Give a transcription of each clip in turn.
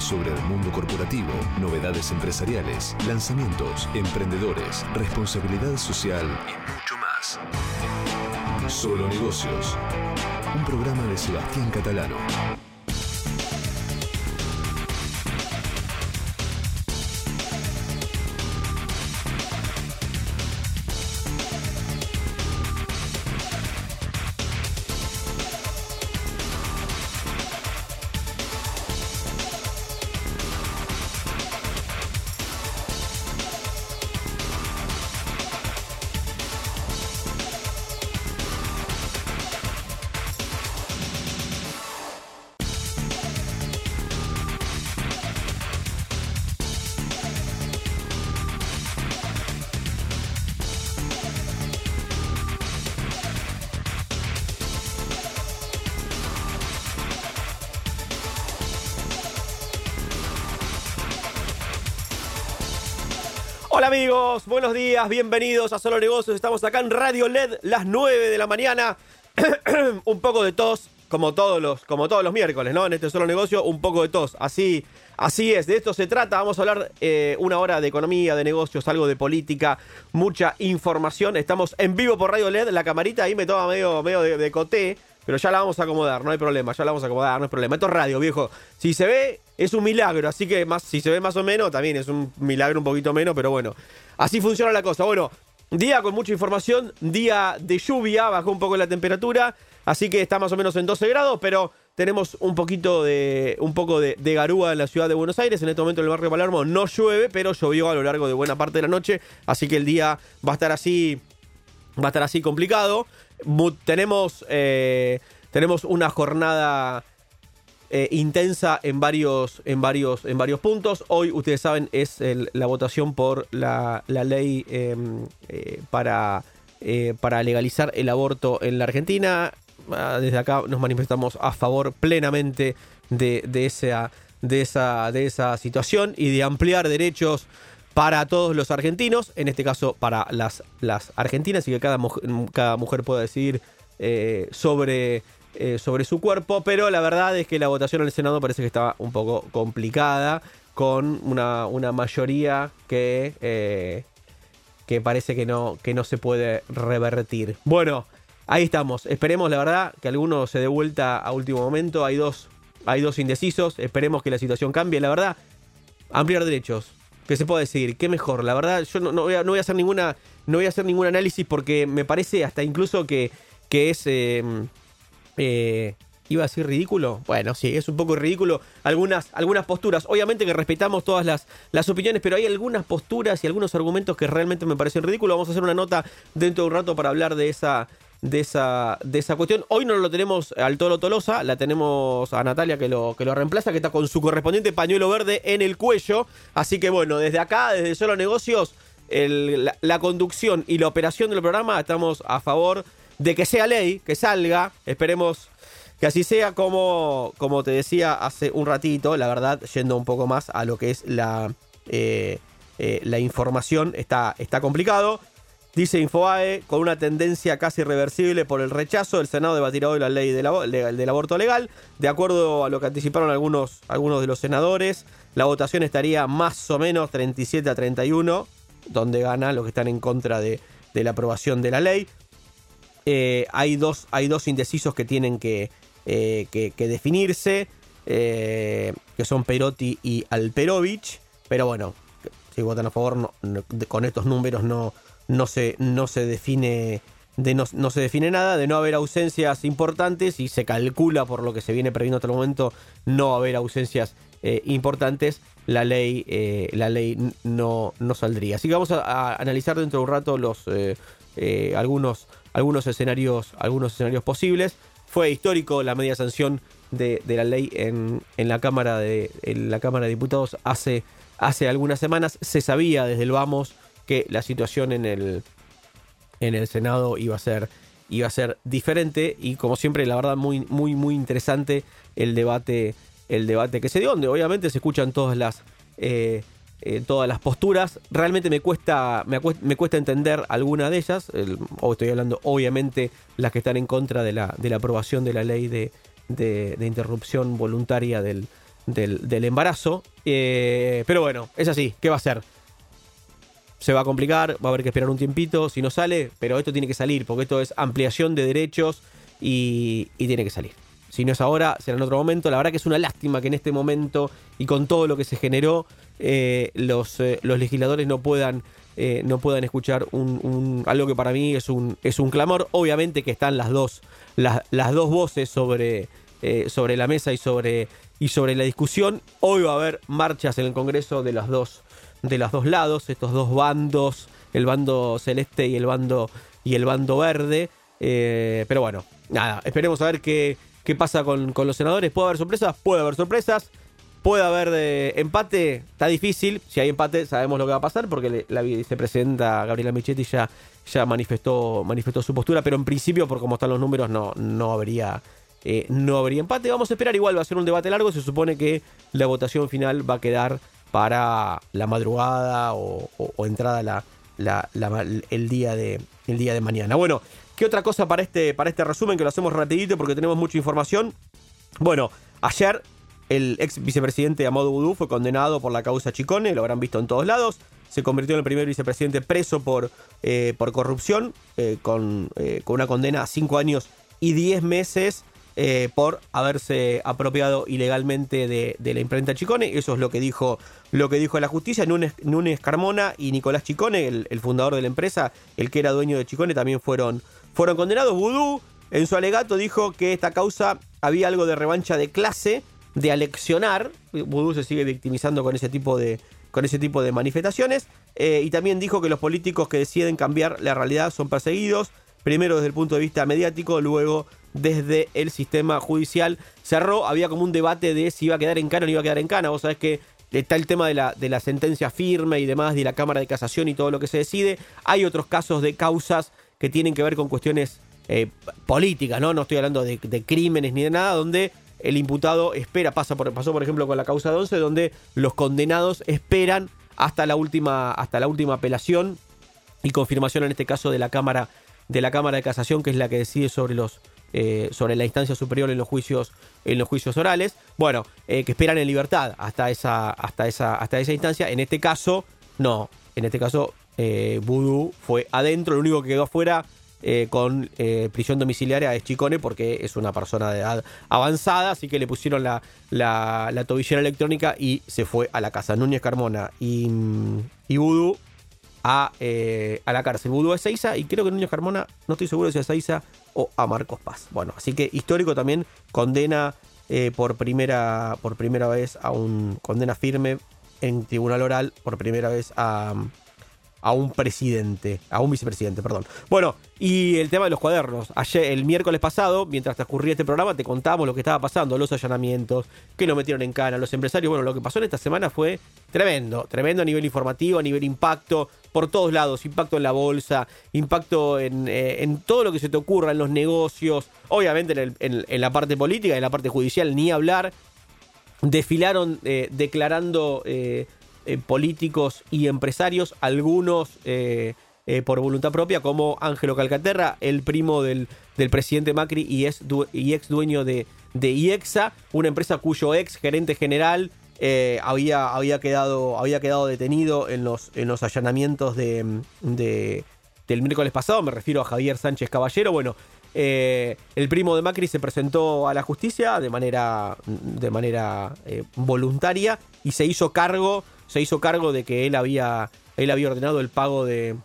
sobre el mundo corporativo, novedades empresariales, lanzamientos, emprendedores, responsabilidad social y mucho más. Solo Negocios. Un programa de Sebastián Catalano. Bienvenidos a Solo Negocios. Estamos acá en Radio LED, las 9 de la mañana. un poco de tos, como todos los, como todos los miércoles, ¿no? En este Solo Negocio, un poco de tos. Así, así es, de esto se trata. Vamos a hablar eh, una hora de economía, de negocios, algo de política, mucha información. Estamos en vivo por Radio LED. La camarita ahí me toma medio, medio de, de coté. Pero ya la vamos a acomodar, no hay problema, ya la vamos a acomodar, no hay problema. Esto es radio, viejo. Si se ve, es un milagro, así que más, si se ve más o menos, también es un milagro un poquito menos, pero bueno. Así funciona la cosa. Bueno, día con mucha información, día de lluvia, bajó un poco la temperatura, así que está más o menos en 12 grados, pero tenemos un poquito de. un poco de, de garúa en la ciudad de Buenos Aires. En este momento en el barrio Palermo no llueve, pero llovió a lo largo de buena parte de la noche. Así que el día va a estar así. Va a estar así complicado. Tenemos, eh, tenemos una jornada eh, intensa en varios, en, varios, en varios puntos. Hoy, ustedes saben, es la votación por la, la ley eh, eh, para, eh, para legalizar el aborto en la Argentina. Ah, Desde acá nos manifestamos a favor plenamente de, de esa, de, esa, de esa situación y de ampliar derechos para todos los argentinos, en este caso para las, las argentinas, y que cada, mujer- cada mujer pueda decidir sobre, eh, sobre su cuerpo, pero la verdad es que la votación en el Senado parece que estaba un poco complicada, con una, una mayoría que, eh, que parece que no, que no se puede revertir. Bueno, ahí estamos, esperemos la verdad que alguno se dé vuelta a último momento, hay dos, hay dos indecisos, esperemos que la situación cambie, la verdad, ampliar derechos. ¿Qué se puede decir? ¿Qué mejor? La verdad, yo no, no voy, a, no voy a hacer ninguna. No voy a hacer ningún análisis porque me parece hasta incluso que, que es. eh, eh, ¿Iba a decir ridículo? Bueno, sí, es un poco ridículo algunas, algunas posturas. Obviamente que respetamos todas las, las opiniones, pero hay algunas posturas y algunos argumentos que realmente me parecen ridículos. Vamos a hacer una nota dentro de un rato para hablar de esa, de esa, de esa cuestión. Hoy no lo tenemos al Toro Tolosa, la tenemos a Natalia que lo, que lo reemplaza, que está con su correspondiente pañuelo verde en el cuello. Así que bueno, desde acá, desde Solo Negocios, la conducción y la operación del programa estamos a favor de que sea ley, que salga. Esperemos que así sea como, como te decía hace un ratito, la verdad, yendo un poco más a lo que es la, eh, eh, la información, está, está complicado. Dice Infobae, con una tendencia casi irreversible por el rechazo, el Senado debatirá hoy la ley del, del aborto legal. De acuerdo a lo que anticiparon algunos, algunos de los senadores, la votación estaría más o menos 37 a 31, donde gana los que están en contra de, de la aprobación de la ley. Eh, hay, dos, hay dos indecisos que tienen que, eh, que, definirse, eh, que son Perotti y Alperovich. Pero bueno, si votan a favor, con estos números no, no, se, no, se define, de no, no se define nada. De no haber ausencias importantes y se calcula por lo que se viene previendo hasta el momento, no haber ausencias importantes. La ley, la ley no, no saldría. Así que vamos a, analizar dentro de un rato los algunos, algunos escenarios, algunos escenarios posibles. Fue histórico la media sanción de, la ley en, la Cámara de la Cámara Diputados hace, hace algunas semanas. Se sabía desde el vamos que la situación en el, en el Senado iba a ser iba a ser diferente y como siempre la verdad muy muy muy interesante el debate el debate que se dio donde obviamente se escuchan todas las eh, eh, todas las posturas realmente me cuesta me, cuesta entender alguna de ellas el- estoy hablando obviamente las que están en contra de la de la aprobación de la ley de, de- de interrupción voluntaria del del, embarazo. Eh, pero bueno, es así, ¿qué va a ser? Se va a complicar, va a haber que esperar un tiempito si no sale, pero esto tiene que salir, porque esto es ampliación de derechos y, tiene que salir. Si no es ahora, será en otro momento. La verdad que es una lástima que en este momento y con todo lo que se generó, eh, los, eh, los legisladores no puedan no puedan escuchar un, algo que para mí es un, es un clamor. Obviamente que están las dos, las, las dos voces sobre, sobre la mesa y sobre y sobre la discusión. Hoy va a haber marchas en el Congreso de los dos, de los dos lados, estos dos bandos, el bando celeste y el bando, y el bando verde. Eh, pero bueno, nada, esperemos a ver qué, qué pasa con, los senadores. ¿Puede haber sorpresas? Puede haber sorpresas. Puede haber eh, empate, está difícil. Si hay empate, sabemos lo que va a pasar, porque la vicepresidenta Gabriela Michetti ya, ya manifestó, manifestó su postura, pero en principio, por cómo están los números, no, no habría eh, no habría empate. Vamos a esperar, igual va a ser un debate largo. Se supone que la votación final va a quedar para la madrugada o, entrada el, día de, el día de mañana. Bueno, ¿qué otra cosa para este, para este resumen? Que lo hacemos rapidito porque tenemos mucha información. Bueno, ayer el ex vicepresidente Amado Boudou fue condenado por la causa Chicone, lo habrán visto en todos lados. Se convirtió en el primer vicepresidente preso por, eh, por corrupción, eh, con, con una condena a 5 años y 10 meses eh, por haberse apropiado ilegalmente de, la imprenta Chicone. Eso es lo que dijo, lo que dijo la justicia. Núñez, Carmona y Nicolás Chicone, el, fundador de la empresa, el que era dueño de Chicone, también fueron, fueron condenados. Vudú, en su alegato, dijo que esta causa había algo de revancha de clase, de aleccionar. Vudú se sigue victimizando con ese tipo de, con ese tipo de manifestaciones. Eh, y también dijo que los políticos que deciden cambiar la realidad son perseguidos, primero desde el punto de vista mediático, luego desde el sistema judicial. Cerró, había como un debate de si iba a quedar en cana o no iba a quedar en cana. Vos sabés que está el tema de la, de la sentencia firme y demás, de la Cámara de Casación y todo lo que se decide. Hay otros casos de causas que tienen que ver con cuestiones eh, políticas, ¿no? No estoy hablando de, crímenes ni de nada, donde el imputado espera, pasa por, pasó por ejemplo con la causa de 11, donde los condenados esperan hasta la última, hasta la última apelación y confirmación en este caso de la Cámara de la Cámara de Casación, que es la que decide sobre los eh, sobre la instancia superior en los juicios, en los juicios orales. Bueno, eh, que esperan en libertad hasta esa, hasta, esa, hasta esa instancia. En este caso, no. En este caso, eh, fue adentro. Lo único que quedó afuera eh, con prisión domiciliaria es Chicone porque es una persona de edad avanzada. Así que le pusieron la, la, tobillera electrónica y se fue a la casa. Núñez Carmona y, y a, a, la cárcel. Vudú es Seiza y creo que Núñez Carmona, no estoy seguro si es Seiza o a Marcos Paz. Bueno, así que histórico también condena eh, por, primera, por primera vez a un condena firme en tribunal oral por primera vez a, a un presidente, a un vicepresidente, perdón. Bueno, y el tema de los cuadernos. Ayer, el miércoles pasado, mientras transcurría este programa, te contamos lo que estaba pasando, los allanamientos, que lo metieron en cana, los empresarios. Bueno, lo que pasó en esta semana fue tremendo, tremendo a nivel informativo, a nivel impacto, por todos lados, impacto en la bolsa, impacto en, eh, todo lo que se te ocurra, en los negocios, obviamente en, la parte política, en la parte judicial, ni hablar. Desfilaron eh, declarando eh, eh, políticos y empresarios, algunos eh, eh, por voluntad propia, como Ángelo Calcaterra, el primo del, del presidente Macri y, es y ex dueño de, de IEXA, una empresa cuyo ex gerente general había, había, quedado, había quedado detenido en los, en los allanamientos de, del miércoles pasado, me refiero a Javier Sánchez Caballero. Bueno, el primo de Macri se presentó a la justicia de manera, de manera voluntaria y se hizo cargo se hizo cargo de que él había, él había ordenado el pago de,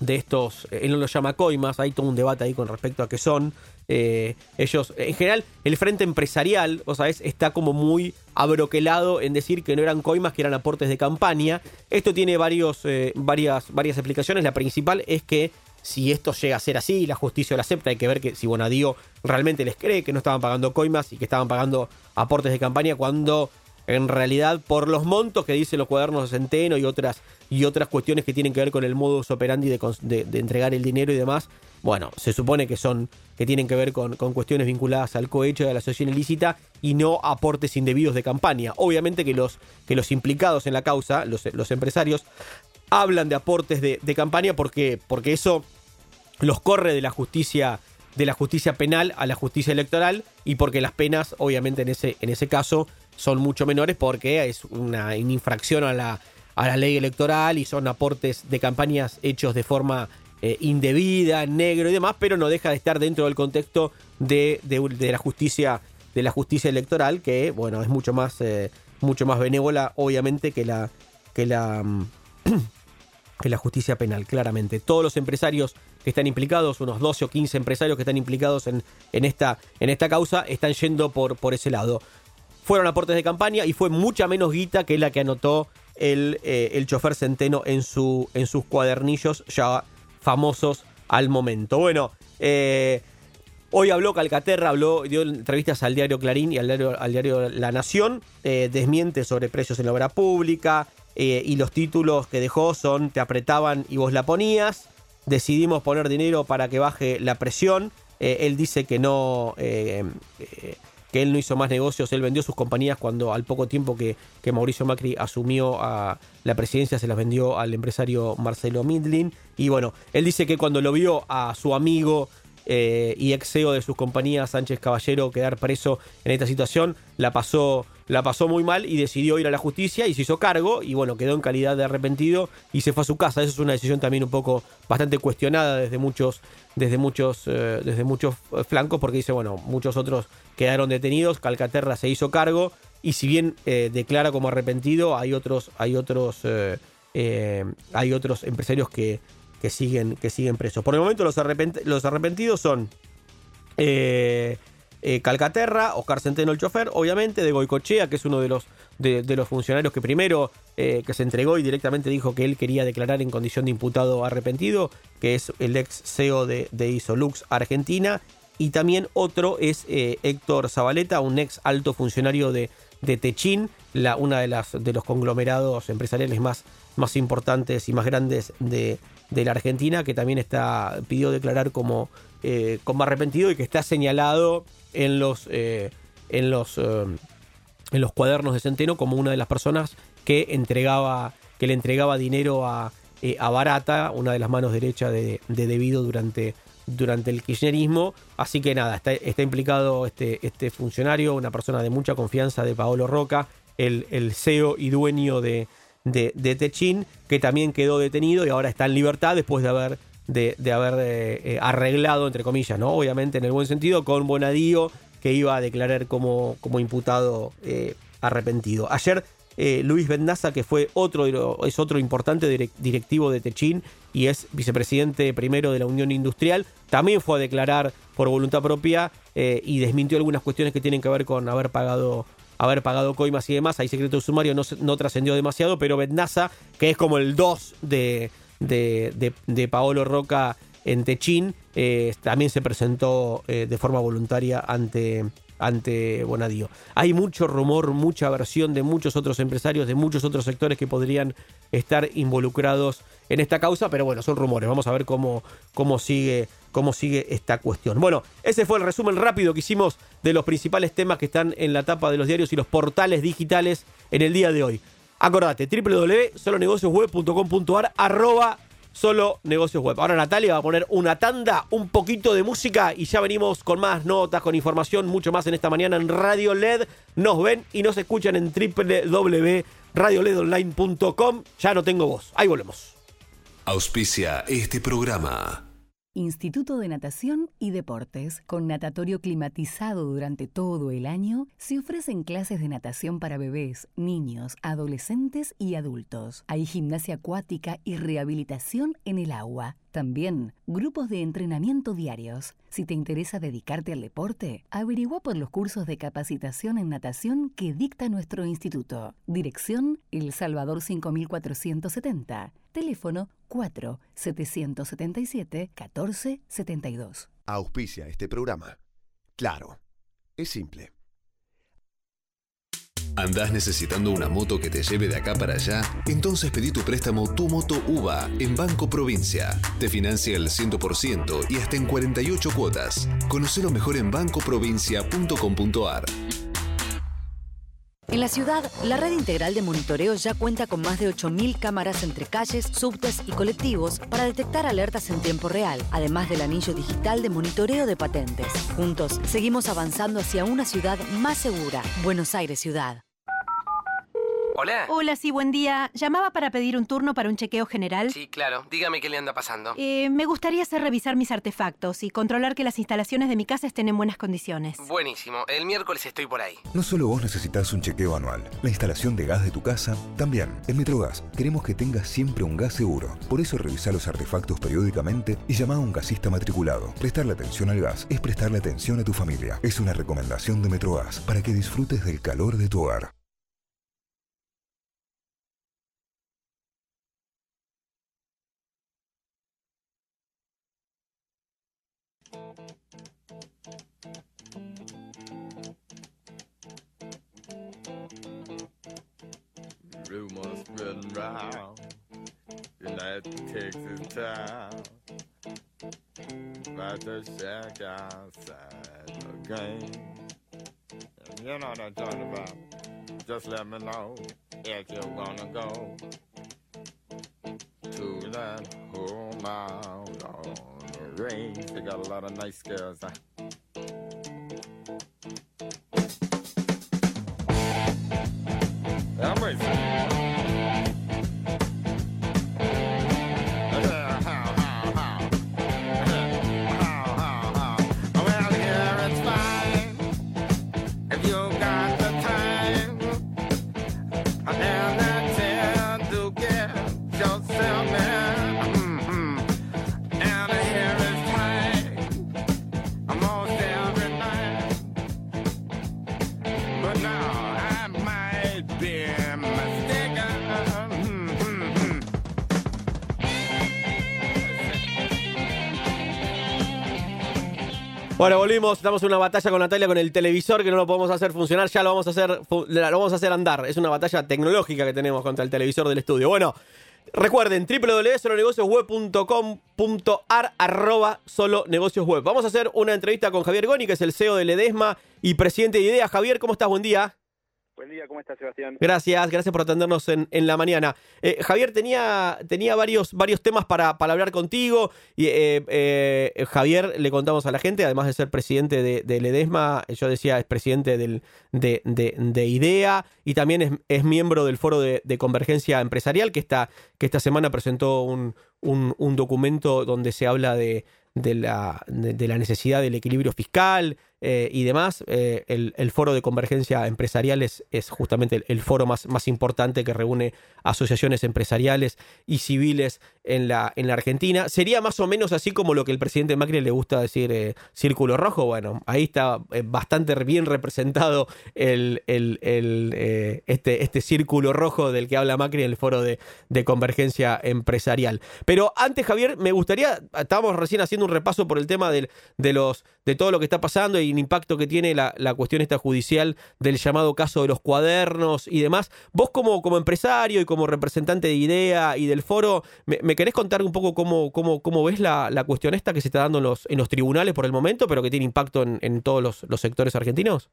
de estos, él no los llama coimas, hay todo un debate ahí con respecto a qué son. Eh, ellos, en general, el frente empresarial, o sabes, está como muy abroquelado en decir que no eran coimas, que eran aportes de campaña. Esto tiene varios, eh, varias, varias explicaciones. La principal es que si esto llega a ser así, la justicia lo acepta, hay que ver que si Bonadío realmente les cree que no estaban pagando coimas y que estaban pagando aportes de campaña cuando en realidad por los montos que dicen los cuadernos de Centeno y otras, y otras cuestiones que tienen que ver con el modus operandi de, entregar el dinero y demás, bueno, se supone que son, que tienen que ver con, cuestiones vinculadas al cohecho de la asociación ilícita y no aportes indebidos de campaña. Obviamente que los, que los implicados en la causa, los, los empresarios, hablan de aportes de, campaña porque, porque eso los corre de la justicia de la justicia penal a la justicia electoral y porque las penas, obviamente en ese, en ese caso, son mucho menores porque es una infracción a la, a la ley electoral y son aportes de campañas hechos de forma eh, indebida, negro y demás, pero no deja de estar dentro del contexto de, de, la justicia de la justicia electoral, que bueno, es mucho más, eh, mucho más benévola, obviamente, que la, que la, que la justicia penal, claramente. Todos los empresarios que están implicados, unos 12 o 15 empresarios que están implicados en, en, esta, en esta causa, están yendo por, por ese lado. Fueron aportes de campaña y fue mucha menos guita que la que anotó el, eh, el chofer Centeno en, su, en sus cuadernillos ya famosos al momento. Bueno, eh, hoy habló Calcaterra, habló, dio entrevistas al diario Clarín y al diario, al diario La Nación, eh, desmiente sobre precios en la obra pública y los títulos que dejó son Te apretaban y vos la ponías, decidimos poner dinero para que baje la presión, él dice que no que él no hizo más negocios, él vendió sus compañías cuando al poco tiempo que, que Mauricio Macri asumió a la presidencia se las vendió al empresario Marcelo Midlin. Y bueno, él dice que cuando lo vio a su amigo eh, y ex CEO de sus compañías, Sánchez Caballero, quedar preso en esta situación, la pasó, la pasó muy mal y decidió ir a la justicia y se hizo cargo y bueno, quedó en calidad de arrepentido y se fue a su casa. Esa es una decisión también un poco bastante cuestionada desde muchos, desde muchos, eh, desde muchos flancos, porque dice, bueno, muchos otros quedaron detenidos, Calcaterra se hizo cargo y si bien eh, declara como arrepentido, hay otros, hay otros, hay otros empresarios que que siguen, que siguen presos. Por el momento los, los arrepentidos son eh, eh, Calcaterra, Oscar Centeno el chofer, obviamente, de Goicochea, que es uno de los, de, los funcionarios que primero eh, que se entregó y directamente dijo que él quería declarar en condición de imputado arrepentido, que es el ex CEO de, de Isolux Argentina. Y también otro es Héctor Zabaleta, un ex alto funcionario de, de Techín, la, una de, las, de los conglomerados empresariales más, más importantes y más grandes de, de la Argentina, que también está pidió declarar como, eh, como arrepentido y que está señalado en los, eh, en, los, eh, en los cuadernos de Centeno como una de las personas que, entregaba, que le entregaba dinero a, a Barata, una de las manos derechas de, de Debido durante, durante el kirchnerismo. Así que nada, está, está, implicado este, este funcionario, una persona de mucha confianza de Paolo Roca, el, el CEO y dueño de, de, de Techín, que también quedó detenido y ahora está en libertad después de haber, de, haber eh, eh, arreglado, entre comillas, ¿no? Obviamente en el buen sentido, con Bonadío, que iba a declarar como, como imputado eh, arrepentido. Ayer Luis Bendaza, que fue otro, es otro importante directivo de Techín y es vicepresidente primero de la Unión Industrial, también fue a declarar por voluntad propia y desmintió algunas cuestiones que tienen que ver con haber pagado haber pagado coimas y demás. Hay secreto sumario, no, no trascendió demasiado, pero Bendaza, que es como el 2 de, de, de, Paolo Roca en Techín, eh, también se presentó eh, de forma voluntaria ante, ante Bonadío. Hay mucho rumor, mucha versión de muchos otros empresarios, de muchos otros sectores que podrían estar involucrados en esta causa, pero bueno, son rumores. Vamos a ver cómo, cómo, sigue, cómo sigue esta cuestión. Bueno, ese fue el resumen rápido que hicimos de los principales temas que están en la tapa de los diarios y los portales digitales en el día de hoy. Acordate, www.solonegociosweb.com.ar arroba solo negocios web. Ahora Natalia va a poner una tanda, un poquito de música y ya venimos con más notas, con información, mucho más en esta mañana en Radio LED. Nos ven y nos escuchan en www.radioledonline.com. Ya no tengo voz. Ahí volvemos. Auspicia este programa. Instituto de Natación y Deportes, con natatorio climatizado durante todo el año, se ofrecen clases de natación para bebés, niños, adolescentes y adultos. Hay gimnasia acuática y rehabilitación en el agua. También grupos de entrenamiento diarios. Si te interesa dedicarte al deporte, averigua por los cursos de capacitación en natación que dicta nuestro instituto. Dirección El Salvador 5470. Teléfono 4 777 1472. Auspicia este programa. Claro, es simple. ¿Andás necesitando una moto que te lleve de acá para allá? Entonces pedí tu préstamo Tu Moto UVA en Banco Provincia. Te financia el 100% y hasta en 48 cuotas. Conocelo mejor en bancoprovincia.com.ar. En la ciudad, la red integral de monitoreo ya cuenta con más de 8.000 cámaras entre calles, subtes y colectivos para detectar alertas en tiempo real, además del anillo digital de monitoreo de patentes. Juntos, seguimos avanzando hacia una ciudad más segura. Buenos Aires Ciudad. Hola. Hola, sí, buen día. Llamaba para pedir un turno para un chequeo general. Sí, claro. Dígame qué le anda pasando. Eh, me gustaría hacer revisar mis artefactos y controlar que las instalaciones de mi casa estén en buenas condiciones. Buenísimo. El miércoles estoy por ahí. No solo vos necesitas un chequeo anual, la instalación de gas de tu casa también. En Metrogas queremos que tengas siempre un gas seguro. Por eso revisa los artefactos periódicamente y llama a un gasista matriculado. Prestarle atención al gas es prestarle atención a tu familia. Es una recomendación de Metrogas para que disfrutes del calor de tu hogar. Spreading round that Texas town about the shack outside the game. You know what I'm talking about. Just let me know if you're gonna go to that home out on the range. They got a lot of nice girls. Bueno, volvimos, estamos en una batalla con Natalia con el televisor que no lo podemos hacer funcionar, ya lo vamos a hacer, lo vamos a hacer andar. Es una batalla tecnológica que tenemos contra el televisor del estudio. Bueno, recuerden, www.solonegociosweb.com.ar arroba. Vamos a hacer una entrevista con Javier Goni, que es el CEO de Ledesma y presidente de IDEA. Javier, ¿cómo estás? Buen día. Buen día, ¿cómo estás, Sebastián? Gracias, gracias por atendernos en, la mañana. Eh, Javier, tenía, tenía varios, varios temas para, para hablar contigo. Y, eh, eh, Javier, le contamos a la gente, además de ser presidente de, de Ledesma, yo decía, es presidente de, de- de IDEA y también es, es miembro del Foro de, Convergencia Empresarial, que esta, que esta semana presentó un, un- documento donde se habla de, de la, de la necesidad del equilibrio fiscal eh, y demás. Eh, el, foro de convergencia empresarial es, justamente el, foro más, más importante que reúne asociaciones empresariales y civiles en la, en la Argentina. Sería más o menos así como lo que el presidente Macri le gusta decir eh, círculo rojo. Bueno, ahí está bastante bien representado el, el- este, este círculo rojo del que habla Macri en el foro de, de convergencia empresarial. Pero antes, Javier, me gustaría, estábamos recién haciendo un repaso por el tema del, de, los, de todo lo que está pasando y el impacto que tiene la, cuestión esta judicial del llamado caso de los cuadernos y demás. Vos como, como empresario y como representante de IDEA y del foro, ¿me, querés contar un poco cómo, cómo, cómo ves la, cuestión esta que se está dando en los, en los tribunales por el momento, pero que tiene impacto en, todos los, sectores argentinos?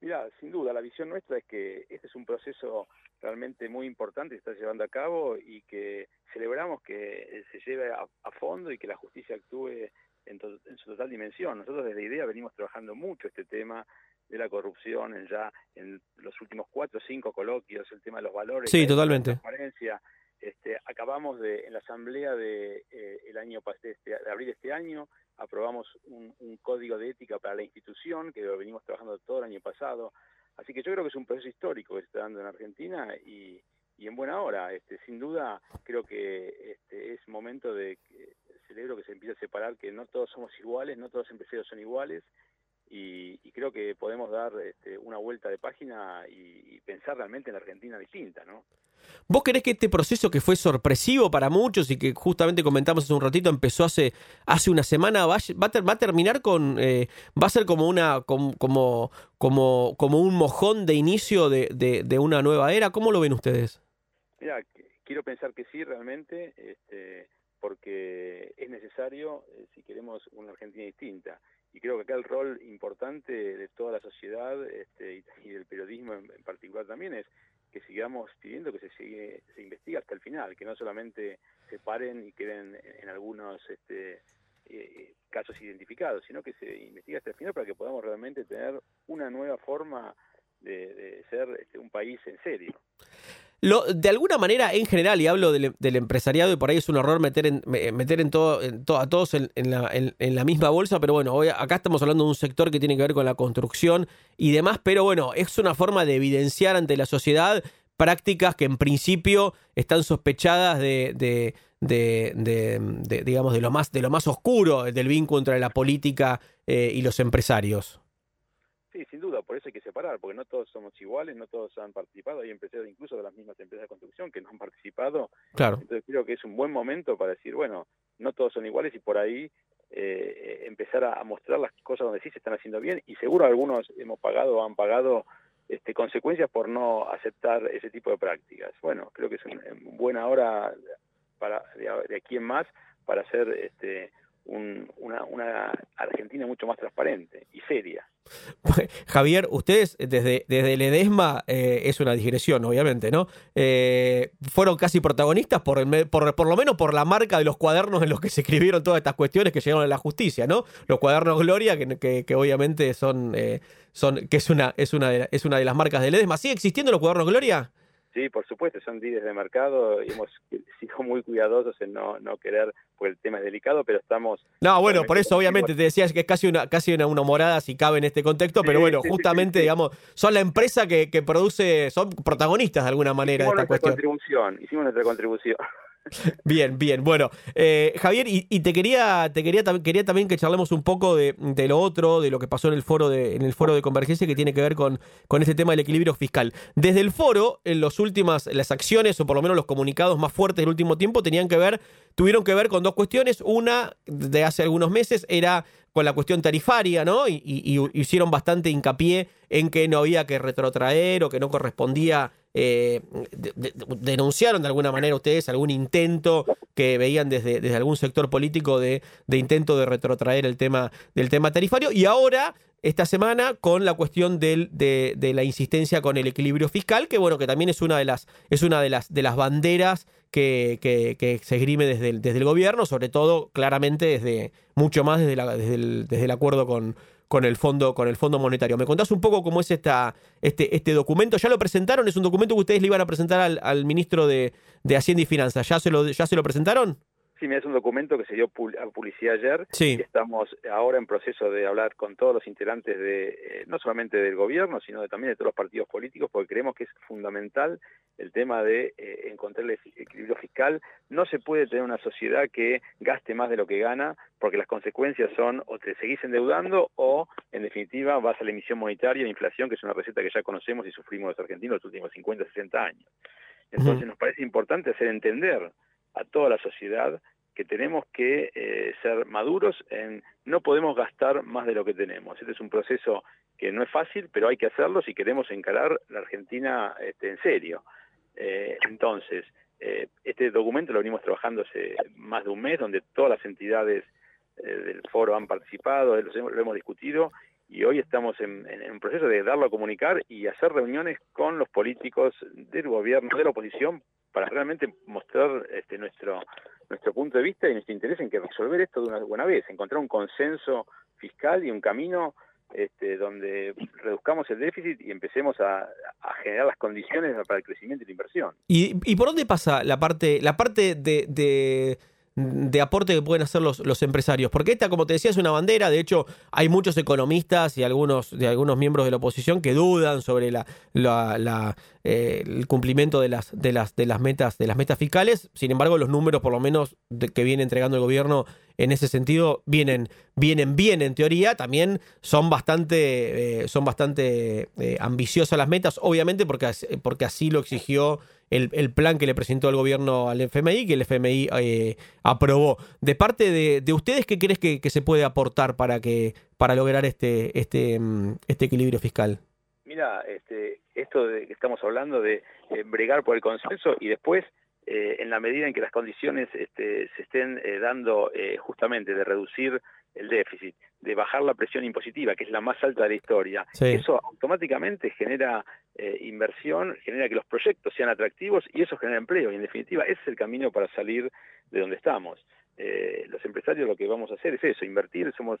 Mira, sin duda, la visión nuestra es que este es un proceso realmente muy importante que está llevando a cabo y que celebramos que se lleve a fondo y que la justicia actúe en, to- en su total dimensión. Nosotros desde IDEA venimos trabajando mucho este tema de la corrupción en ya en los últimos cuatro o cinco coloquios, el tema de los valores. Sí, la totalmente. transparencia. Este, acabamos de, en la asamblea de eh, el año de, este- de abril de este año, aprobamos un, un código de ética para la institución que lo venimos trabajando todo el año pasado. Así que yo creo que es un proceso histórico que se está dando en Argentina y, y en buena hora. Este, sin duda, creo que este, es momento de que celebro que se empiece a separar que no todos somos iguales, no todos los empresarios son iguales y, y creo que podemos dar este, una vuelta de página y, y pensar realmente en la Argentina distinta, ¿no? ¿Vos creés que este proceso que fue sorpresivo para muchos y que justamente comentamos hace un ratito empezó hace, hace una semana, va, a- va a, ter- va a terminar con, eh, va a ser como una, com- como, como, como un mojón de inicio de, de- de una nueva era? ¿Cómo lo ven ustedes? Mira, qu- quiero pensar que sí realmente, este, porque es necesario eh, si queremos una Argentina distinta. Y creo que acá el rol importante de toda la sociedad este, y, del periodismo en, particular también es que sigamos pidiendo que se sigue, se investigue hasta el final, que no solamente se paren y queden en, en algunos este, eh, casos identificados, sino que se investigue hasta el final para que podamos realmente tener una nueva forma de, de ser este, un país en serio. Lo, de alguna manera, en general, y hablo del, empresariado, y por ahí es un horror meter, en, me- meter en todo, a todos en, la, misma bolsa, pero bueno, acá estamos hablando de un sector que tiene que ver con la construcción y demás, pero bueno, es una forma de evidenciar ante la sociedad prácticas que en principio están sospechadas de, de, de- de- de, digamos, de lo más, de lo más oscuro del vínculo entre la política eh, y los empresarios. Sí, sin duda, por eso hay que separar, porque no todos somos iguales, no todos han participado, hay empresarios incluso de las mismas empresas de construcción que no han participado, Claro. entonces creo que es un buen momento para decir, bueno, no todos son iguales y por ahí eh, empezar a, a mostrar las cosas donde sí se están haciendo bien y seguro algunos hemos pagado o han pagado este, consecuencias por no aceptar ese tipo de prácticas. Bueno, creo que es una buena hora para de, de aquí en más para hacer este, un- una, una Argentina mucho más transparente y seria. Javier, ustedes desde, desde el Edesma, eh, es una digresión, obviamente, ¿no? Eh, fueron casi protagonistas por, por, lo menos por la marca de los cuadernos en los que se escribieron todas estas cuestiones que llegaron a la justicia, ¿no? Los cuadernos Gloria, que, que- que obviamente son, eh, son, que es una, es una es una de las marcas del Edesma. ¿Sigue existiendo los cuadernos Gloria? Sí, por supuesto, son líderes de mercado y hemos sido muy cuidadosos en no, no querer, porque el tema es delicado, pero estamos... No, bueno, por eso Obviamente, te decías que es casi una, casi una, una morada si cabe en este contexto, pero Sí, bueno, sí, justamente, sí. digamos, son la empresa que, que produce, son protagonistas de alguna manera de hicimos esta nuestra cuestión. contribución, hicimos nuestra contribución. Bien, bien. Bueno, eh, Javier, y, te quería, te quería, quería también que charlemos un poco de, de lo otro, de lo que pasó en el foro de, en el foro de convergencia que tiene que ver con, con este tema del equilibrio fiscal. Desde el foro, en los últimas, las acciones, o por lo menos los comunicados más fuertes del último tiempo, tenían que ver, tuvieron que ver con dos cuestiones. Una, de hace algunos meses, era con la cuestión tarifaria, ¿no? Y- y hicieron bastante hincapié en que no había que retrotraer o que no correspondía. Eh, de- de- denunciaron de alguna manera ustedes algún intento que veían desde, desde algún sector político de, de intento de retrotraer el tema del tema tarifario y ahora esta semana con la cuestión de, la insistencia con el equilibrio fiscal que bueno que también es una de las es una de las de las banderas que, que- se esgrime desde el, desde el gobierno sobre todo claramente desde mucho más desde, la- desde el acuerdo con con el fondo con el fondo monetario. ¿Me contás un poco cómo es esta este este documento? ¿Ya lo presentaron? ¿Es un documento que ustedes le iban a presentar al, al ministro de, de Hacienda y Finanzas? ¿Ya se lo ya se lo presentaron? Sí, mira, es un documento que se dio a publicidad ayer Sí. y estamos ahora en proceso de hablar con todos los integrantes de, eh, no solamente del gobierno, sino de, también de todos los partidos políticos, porque creemos que es fundamental el tema de eh, encontrar el equi- equilibrio fiscal. No se puede tener una sociedad que gaste más de lo que gana, porque las consecuencias son o te seguís endeudando o, en definitiva, vas a la emisión monetaria la inflación, que es una receta que ya conocemos y sufrimos los argentinos los últimos 50, 60 años. Entonces nos parece importante hacer entender a toda la sociedad que tenemos que eh, ser maduros en no podemos gastar más de lo que tenemos. Este es un proceso que no es fácil, pero hay que hacerlo si queremos encarar la Argentina este, en serio. Eh, entonces, eh, este documento lo venimos trabajando hace más de un mes, donde todas las entidades del foro han participado, los hemos- lo hemos discutido y hoy estamos en- en un proceso de darlo a comunicar y hacer reuniones con los políticos del gobierno, de la oposición, para realmente mostrar este, nuestro nuestro punto de vista y nuestro interés en que resolver esto de una buena vez, encontrar un consenso fiscal y un camino este, donde reduzcamos el déficit y empecemos a, generar las condiciones para el crecimiento y la inversión. ¿Y, y por dónde pasa la parte, la parte de, de aporte que pueden hacer los, los empresarios? Porque esta, como te decía, es una bandera. De hecho, hay muchos economistas y algunos, de algunos miembros de la oposición que dudan sobre la, la- la, eh, el cumplimiento de las, de, las, de, las metas, de las metas fiscales. Sin embargo, los números, por lo menos, que viene entregando el gobierno en ese sentido, vienen, vienen bien en teoría. También son bastante, eh, son bastante eh, ambiciosas las metas, obviamente, porque, porque así lo exigió el, el plan que le presentó el gobierno al FMI, que el FMI eh, aprobó. De parte de, de ustedes, ¿qué crees que, se puede aportar para que para lograr este, este, mm, este equilibrio fiscal? Mira, este, esto de que estamos hablando de bregar por el consenso y después, eh, en la medida en que las condiciones este, se estén eh, dando eh, justamente de reducir el déficit, de bajar la presión impositiva, que es la más alta de la historia, Sí. eso automáticamente genera inversión, genera que los proyectos sean atractivos y eso genera empleo. Y en definitiva, ese es el camino para salir de donde estamos. Los empresarios lo que vamos a hacer es eso, invertir, somos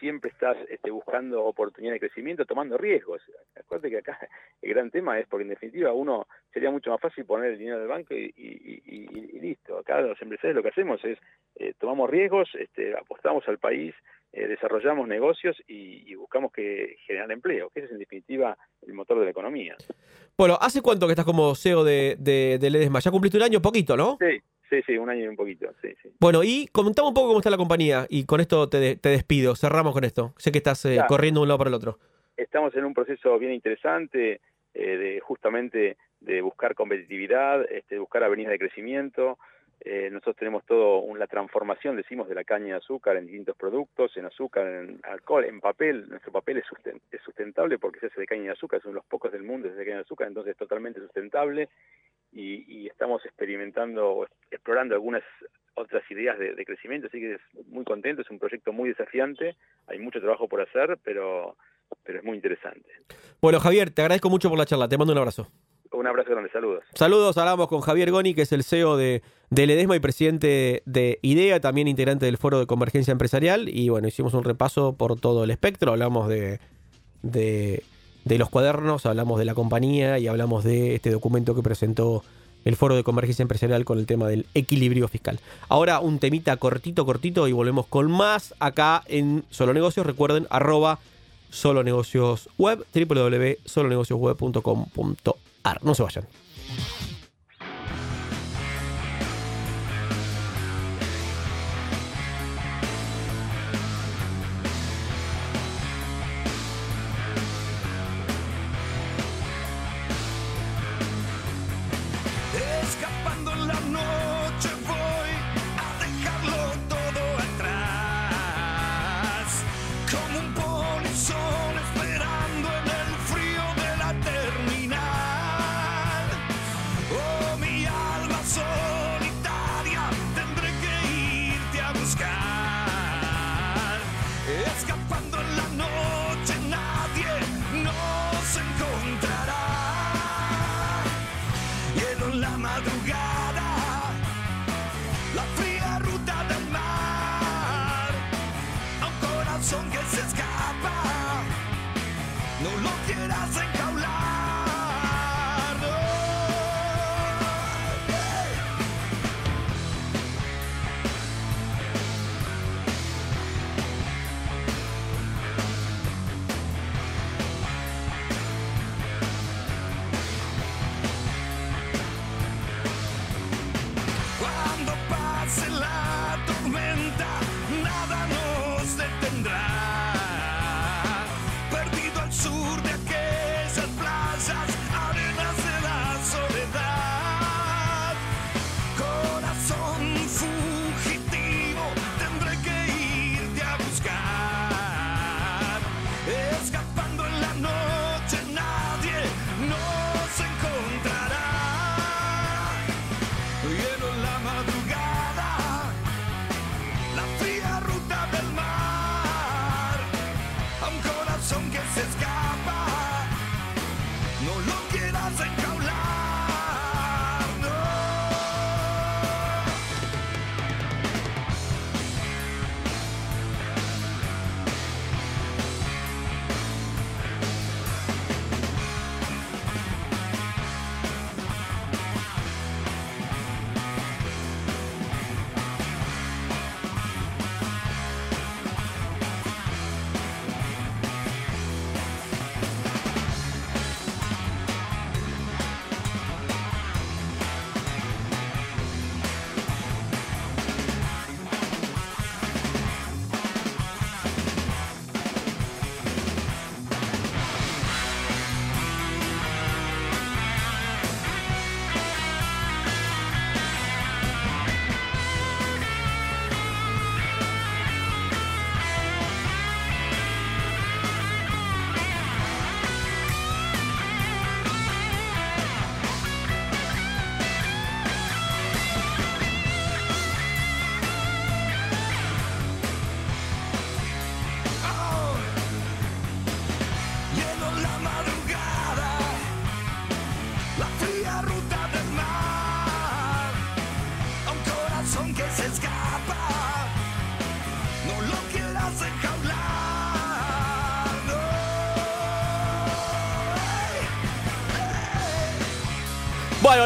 siempre estás este, buscando oportunidades de crecimiento, tomando riesgos. Acuérdate que acá el gran tema es porque en definitiva uno sería mucho más fácil poner el dinero del banco y, y- y- y listo. Acá los empresarios lo que hacemos es eh, tomamos riesgos, este, apostamos al país, eh, desarrollamos negocios y, y buscamos que generar empleo, que ese es en definitiva el motor de la economía. Bueno, ¿hace cuánto que estás como CEO de, de, de Ledesma? Ya cumpliste un año, poquito, ¿no? Sí, sí, sí, un año y un poquito, sí, sí. Bueno, y comentame un poco cómo está la compañía y con esto te, de- te despido. Cerramos con esto. Sé que estás eh, corriendo de un lado para el otro. estamos en un proceso bien interesante eh, de justamente de buscar competitividad, este, buscar avenidas de crecimiento. Eh, nosotros tenemos todo un- la transformación, decimos, de la caña de azúcar en distintos productos, en azúcar, en alcohol, en papel. Nuestro papel es, susten- es sustentable porque se hace de caña de azúcar, son los pocos del mundo que se hace de caña de azúcar, entonces es totalmente sustentable y, y estamos experimentando, explorando algunas otras ideas de, de crecimiento, así que es muy contento, es un proyecto muy desafiante, hay mucho trabajo por hacer, pero pero es muy interesante. Bueno, Javier, te agradezco mucho por la charla. Te mando un abrazo. Un abrazo grande, saludos. Saludos, hablamos con Javier Goni, que es el CEO de, de Ledesma y presidente de IDEA, también integrante del Foro de Convergencia Empresarial. Y bueno, hicimos un repaso por todo el espectro, hablamos de, de, de los cuadernos, hablamos de la compañía y hablamos de este documento que presentó el Foro de Convergencia Empresarial con el tema del equilibrio fiscal. Ahora un temita cortito, cortito y volvemos con más acá en Solo Negocios. Recuerden, arroba Solo Negocios Web, www.solonegociosweb.com.ar. No se vayan.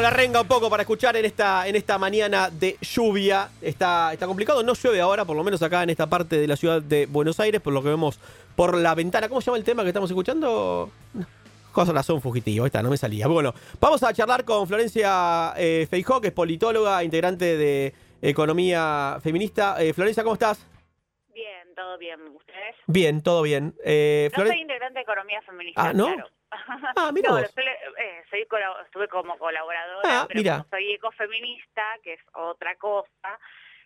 La renga un poco para escuchar en esta, en esta mañana de lluvia. Está, está complicado, no llueve ahora, por lo menos acá en esta parte de la ciudad de Buenos Aires, por lo que vemos por la ventana. ¿Cómo se llama el tema que estamos escuchando? Cosa razón fugitivo, esta no me salía. Bueno, vamos a charlar con Florencia eh, Feijó, que es politóloga, integrante de Economía Feminista. Eh, Florencia, ¿cómo estás? Bien, todo bien. ¿Ustedes? Bien, todo bien. Eh, No soy integrante de Economía Feminista, Ah, ¿no? claro. Ah, mira no, eh, soy estuve como colaboradora, Ah, pero mira. como soy ecofeminista, que es otra cosa,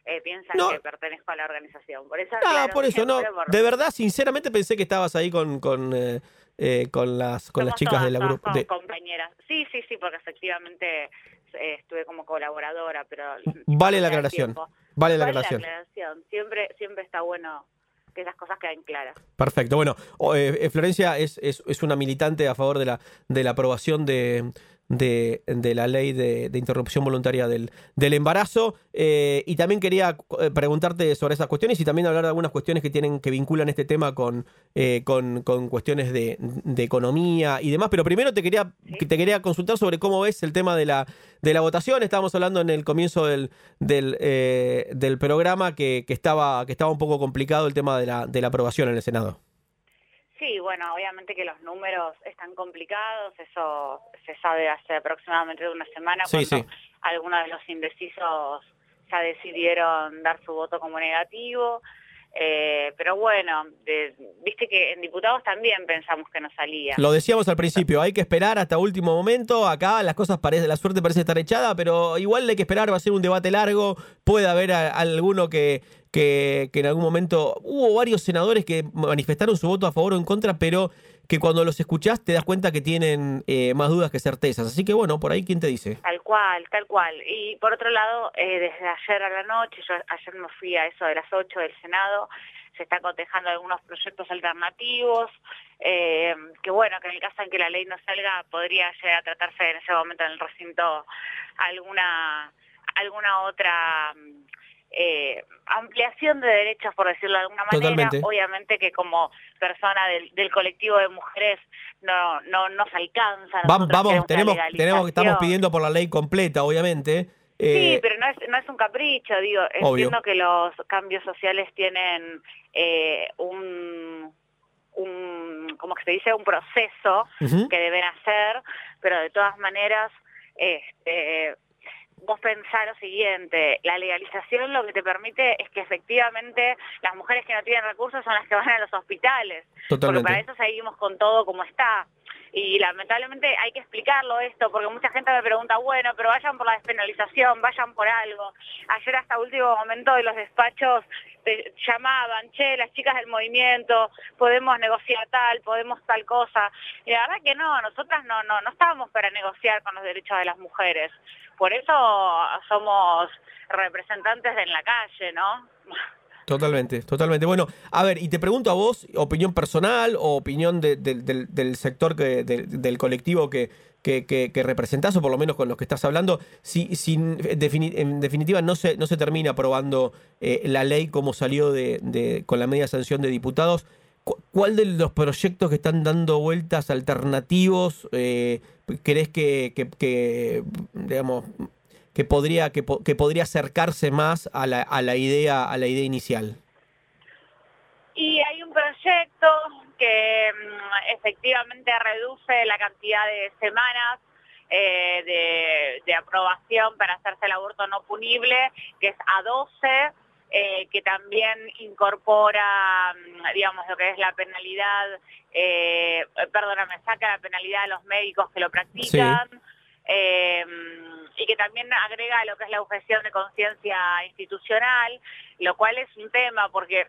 eh, piensan No. que pertenezco a la organización. Por eso, Ah, claro, por eso, no. por- De verdad, sinceramente pensé que estabas ahí con, con, eh, eh, con las, con las chicas todas- de la grupo. de- compañeras. Sí, sí, sí, porque efectivamente eh, estuve como colaboradora, pero... Vale la no aclaración. tiempo. Vale la Vale aclaración. aclaración. Siempre, siempre está bueno esas cosas queden claras. Perfecto. Bueno, eh, eh, Florencia es, es, es una militante a favor de la, de la aprobación de, de, de la ley de, de interrupción voluntaria del, del embarazo. eh, y también quería eh, preguntarte sobre esas cuestiones y también hablar de algunas cuestiones que tienen que vinculan este tema con, eh, con, con cuestiones de, de economía y demás. Pero primero te quería, que te quería consultar sobre cómo ves el tema de la, de la votación. Estábamos hablando en el comienzo del, del, eh, del programa que, que, estaba, que estaba un poco complicado el tema de la, de la aprobación en el Senado. Sí, bueno, obviamente que los números están complicados, eso se sabe hace aproximadamente una semana Sí, cuando sí. algunos de los indecisos ya decidieron dar su voto como negativo. Eh, pero bueno, de- viste que en diputados también pensamos que no salía. Lo decíamos al principio, hay que esperar hasta último momento. Acá las cosas parece, la suerte parece estar echada, pero igual hay que esperar, va a ser un debate largo. Puede haber a- alguno que, que, en algún momento. Hubo varios senadores que manifestaron su voto a favor o en contra, pero que cuando los escuchás te das cuenta que tienen eh, más dudas que certezas. Así que bueno, por ahí, ¿quién te dice? Tal cual, tal cual. Y por otro lado, eh, desde ayer a la noche, yo ayer me fui a eso de las 8 del Senado, se están cotejando algunos proyectos alternativos, eh, que bueno, que en el caso en que la ley no salga, podría llegar a tratarse en ese momento en el recinto alguna, alguna otra eh, ampliación de derechos, por decirlo de alguna manera. Totalmente. Obviamente que como persona del, del colectivo de mujeres no, no nos alcanza. Vamos, vamos tenemos, tenemos, estamos pidiendo por la ley completa, obviamente. Sí, Eh, pero no es, no es un capricho, digo, Obvio. entiendo que los cambios sociales tienen eh, un, un, ¿cómo que se dice? Un proceso que deben hacer, pero de todas maneras, este, vos pensás lo siguiente, la legalización lo que te permite es que efectivamente las mujeres que no tienen recursos son las que van a los hospitales, Totalmente. porque para eso seguimos con todo como está. Y lamentablemente hay que explicarlo esto, porque mucha gente me pregunta, bueno, pero vayan por la despenalización, vayan por algo. Ayer hasta último momento de los despachos te llamaban, che, las chicas del movimiento, podemos negociar tal, podemos tal cosa. Y la verdad que no, nosotras no, no, no estábamos para negociar con los derechos de las mujeres. Por eso somos representantes en la calle, ¿no? Totalmente, totalmente. Bueno, a ver, y te pregunto a vos, opinión personal o opinión de- de- del, sector, que, del colectivo que, que, que, representás, o por lo menos con los que estás hablando, si, si en, defini- en definitiva no se, no se termina aprobando eh, la ley como salió de, con la media sanción de diputados, cu- ¿cuál de los proyectos que están dando vueltas alternativos eh, crees que, que- digamos, que podría, que, que podría acercarse más a la, a la idea, a la idea inicial? Y hay un proyecto que mm, efectivamente reduce la cantidad de semanas eh, de, de aprobación para hacerse el aborto no punible, que es a 12, eh, que también incorpora, mm, digamos, lo que es la penalidad, eh, perdóname, saca la penalidad a los médicos que lo practican. eh, y que también agrega lo que es la objeción de conciencia institucional, lo cual es un tema porque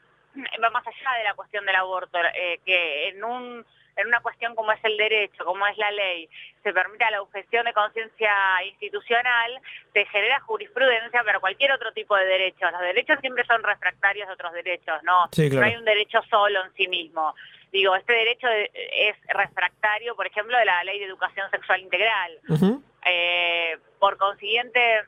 va más allá de la cuestión del aborto, eh, que en un en una cuestión como es el derecho, como es la ley, se permita la objeción de conciencia institucional, se genera jurisprudencia para cualquier otro tipo de derechos. Los derechos siempre son refractarios de otros derechos, no, Sí, claro. no hay un derecho solo en sí mismo. Digo, este derecho de- es refractario, por ejemplo, de la ley de educación sexual integral. Eh, por consiguiente,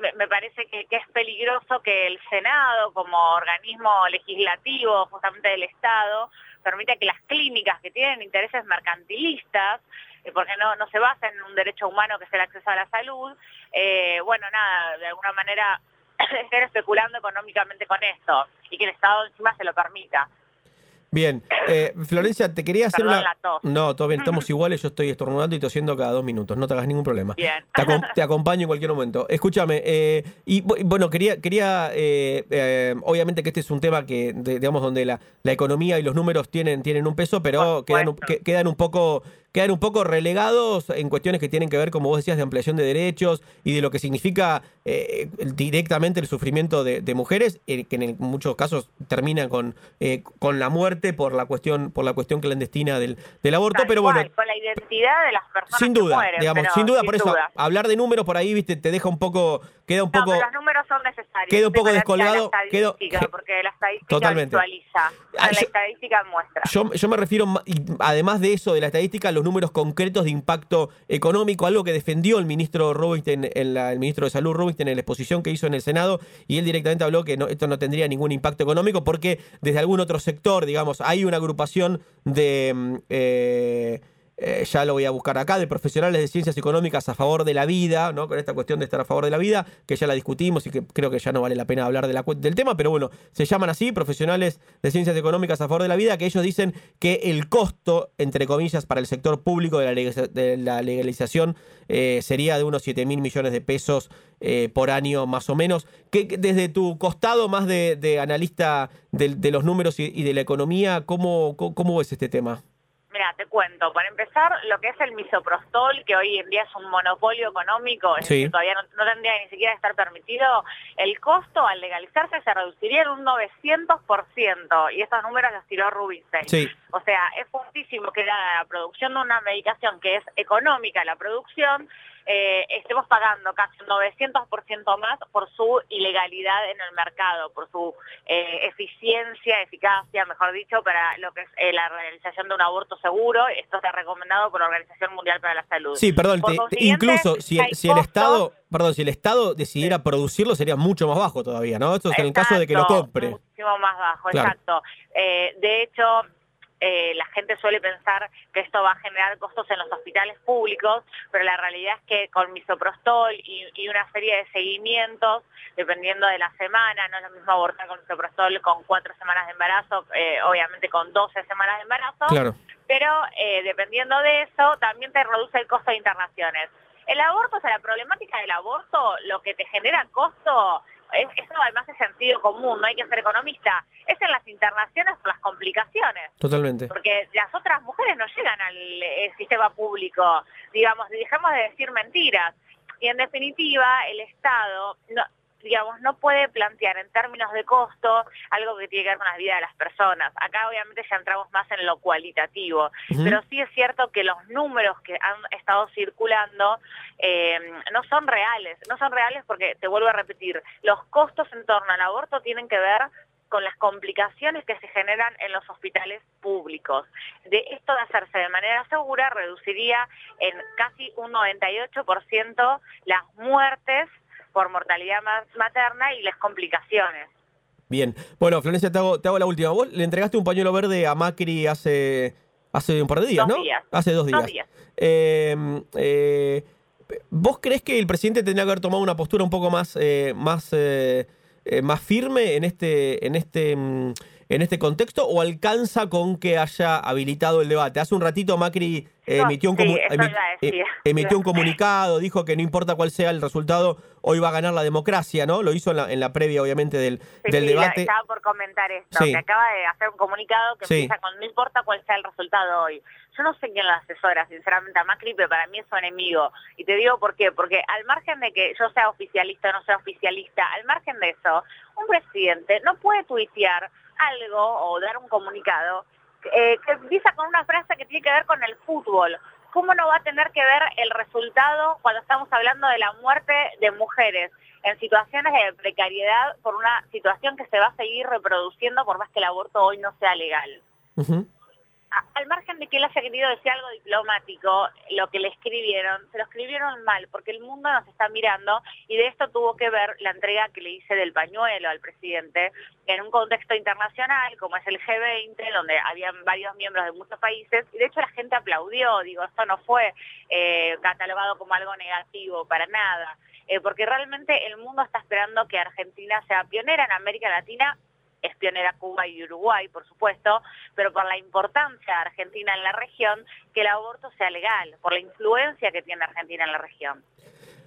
me- me parece que, que es peligroso que el Senado, como organismo legislativo justamente del Estado, permita que las clínicas que tienen intereses mercantilistas eh, porque no, no se basa en un derecho humano que es el acceso a la salud, eh, bueno, nada, de alguna manera estén especulando económicamente con esto y que el Estado encima se lo permita. Bien, eh, Florencia, te quería hacer Perdón una... la tos. No, todo bien, estamos iguales, yo estoy estornudando y tosiendo cada dos minutos, no te hagas ningún problema. Bien. Te, acom- te acompaño en cualquier momento. Escúchame, eh, y bu- bueno, quería, quería eh, eh, obviamente que este es un tema que, de- digamos, donde la, la economía y los números tienen, tienen un peso, pero quedan, que- quedan un poco quedan un poco relegados en cuestiones que tienen que ver, como vos decías, de ampliación de derechos y de lo que significa eh, directamente el sufrimiento de, de mujeres, eh, que en muchos casos termina con, eh, con la muerte por la cuestión, por la cuestión clandestina del, del aborto, Tal pero cual, bueno, con la identidad de las personas sin que duda, mueren, digamos, sin duda, por eso hablar de números por ahí, viste, te deja un poco, queda un No, poco, pero los números son necesarios. queda un poco descolgado, La quedo- porque la estadística Totalmente. visualiza, Ah, la yo- estadística muestra. Yo, yo me refiero, además de eso, de la estadística, a números concretos de impacto económico, algo que defendió el ministro Rubinstein, el ministro de Salud Rubinstein en la exposición que hizo en el Senado, y él directamente habló que no- esto no tendría ningún impacto económico porque desde algún otro sector, digamos, hay una agrupación de... mm, eh, eh, ya lo voy a buscar acá, de profesionales de ciencias económicas a favor de la vida, ¿no? Con esta cuestión de estar a favor de la vida, que ya la discutimos y que creo que ya no vale la pena hablar de la del tema, pero bueno, se llaman así, profesionales de ciencias económicas a favor de la vida, que ellos dicen que el costo, entre comillas, para el sector público de la, legalización eh, sería de unos 7 mil millones de pesos eh, por año más o menos. Que desde tu costado más de, analista de, los números y, y de la economía, ¿cómo, cómo, cómo ves este tema? Mira, te cuento. Para empezar, lo que es el misoprostol, que hoy en día es un monopolio económico, es Sí. decir, todavía no, no tendría ni siquiera estar permitido, el costo al legalizarse se reduciría en un 900%, y estos números los tiró Rubinstein. Sí. O sea, es fortísimo que la, la producción de una medicación que es económica, la producción, eh, estemos pagando casi un 900% más por su ilegalidad en el mercado, por su eh, eficiencia, eficacia, mejor dicho, para lo que es eh, la realización de un aborto seguro. Esto está recomendado por la Organización Mundial para la Salud. Sí, perdón, te- te- incluso si el, si Estado, perdón, si el Estado decidiera producirlo sería mucho más bajo todavía, ¿no? Esto es en el caso de que lo compre. Muchísimo más bajo, Claro. exacto. Eh, de hecho, eh, la gente suele pensar que esto va a generar costos en los hospitales públicos, pero la realidad es que con misoprostol y, y una serie de seguimientos, dependiendo de la semana, no es lo mismo abortar con misoprostol con cuatro semanas de embarazo, eh, obviamente con 12 semanas de embarazo, Claro. pero eh, dependiendo de eso, también te reduce el costo de internaciones. El aborto, o sea, la problemática del aborto, lo que te genera costo, es, eso además es sentido común, no hay que ser economista, es en las internaciones las complicaciones Totalmente. porque las otras mujeres no llegan al eh, sistema público, digamos, dejamos de decir mentiras. Y en definitiva, el Estado, no, digamos, no puede plantear en términos de costo algo que tiene que ver con la vida de las personas. Acá obviamente ya entramos más en lo cualitativo, pero sí es cierto que los números que han estado circulando eh, no son reales, no son reales porque, te vuelvo a repetir, los costos en torno al aborto tienen que ver con las complicaciones que se generan en los hospitales públicos. De esto de hacerse de manera segura reduciría en casi un 98% las muertes por mortalidad ma- materna y las complicaciones. Bien. Bueno, Florencia, te hago, te hago la última. Vos le entregaste un pañuelo verde a Macri hace, hace un par de días, Dos ¿no? días. Hace dos días. Dos días. Eh, eh, ¿Vos crees que el presidente tendría que haber tomado una postura un poco más, eh, más, eh, más firme en este, en este, mm, en este contexto o alcanza con que haya habilitado el debate? Hace un ratito Macri eh, No, emitió, un, sí, eh, emitió un comunicado, dijo que no importa cuál sea el resultado, hoy va a ganar la democracia, ¿no? Lo hizo en la, en la previa, obviamente, del, Sí, del sí, la- debate. estaba por comentar esto, que acaba de hacer un comunicado que empieza con no importa cuál sea el resultado hoy. Yo no sé quién lo asesora, sinceramente, a Macri, pero para mí es su enemigo. Y te digo por qué, porque al margen de que yo sea oficialista o no sea oficialista, al margen de eso, un presidente no puede tuitear algo o dar un comunicado eh, que empieza con una frase que tiene que ver con el fútbol. ¿Cómo no va a tener que ver el resultado cuando estamos hablando de la muerte de mujeres en situaciones de precariedad por una situación que se va a seguir reproduciendo por más que el aborto hoy no sea legal? Al margen de que él haya querido decir algo diplomático, lo que le escribieron, se lo escribieron mal, porque el mundo nos está mirando y de esto tuvo que ver la entrega que le hice del pañuelo al presidente en un contexto internacional como es el G20, donde habían varios miembros de muchos países y de hecho la gente aplaudió, digo, esto no fue eh, catalogado como algo negativo para nada. eh, porque realmente el mundo está esperando que Argentina sea pionera en América Latina es pionera Cuba y Uruguay, por supuesto, pero por la importancia de Argentina en la región, que el aborto sea legal, por la influencia que tiene Argentina en la región.